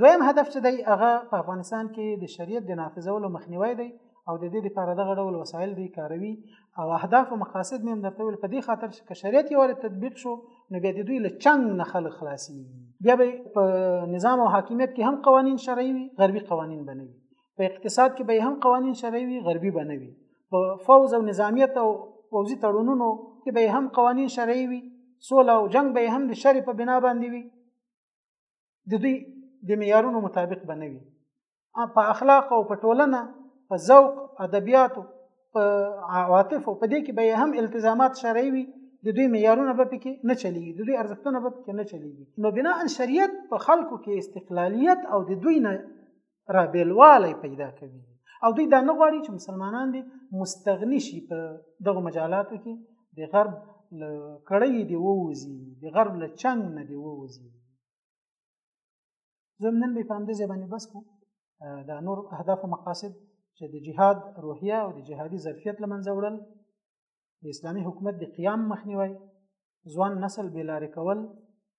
دویم هدف چې دی هغه په افغانستان کې د شریعت د نافذولو مخنیوي دی او د دې لپاره دغه ډول وسایل دی کاروي او اهداف او مقاصد مې هم درته ویل په دې خاطر چې که شریعت یې ولې تطبیق شو نو بیا د دوی له چنګ نه خلک خلاصي بیا به په نظام او حاکمیت کې هم قوانین شرعي وي غربي قوانین به نه وي په اقتصاد کې به هم قوانین شرعي وي غربي به نه وي په فوز او نظامیت او پوځي تړونونو کې به هم قوانین شرعي وي سوله او جنگ به هم د شرع په بنا باندې وي د دوی د معیارونو مطابق به نه وي په اخلاق او په ټولنه په ذوق ادبیاتو په عواطف او په دې کې به هم التزامات شرعي وي د دوی معیارونه به پکې نه چلیږي د دوی ارزښتونه به پکې نه چلیږي نو بنا شریعت په خلکو کې استقلالیت او د دوی نه رابېلوالی پیدا کوي او دوی دا نه غواړي چې مسلمانان دي مستغني شي په دغو مجالاتو کې د غرب له کړۍ دی ووځي د غرب له چنګ نه دی ووځي زه نن به په همدې ځای باندې بس کوم دا نور اهداف او مقاصد چې د جهاد روحیه او د جهادي ظرفیت له منځه وړل د اسلامي حکومت د قیام مخنیوی ځوان نسل بې لارې کول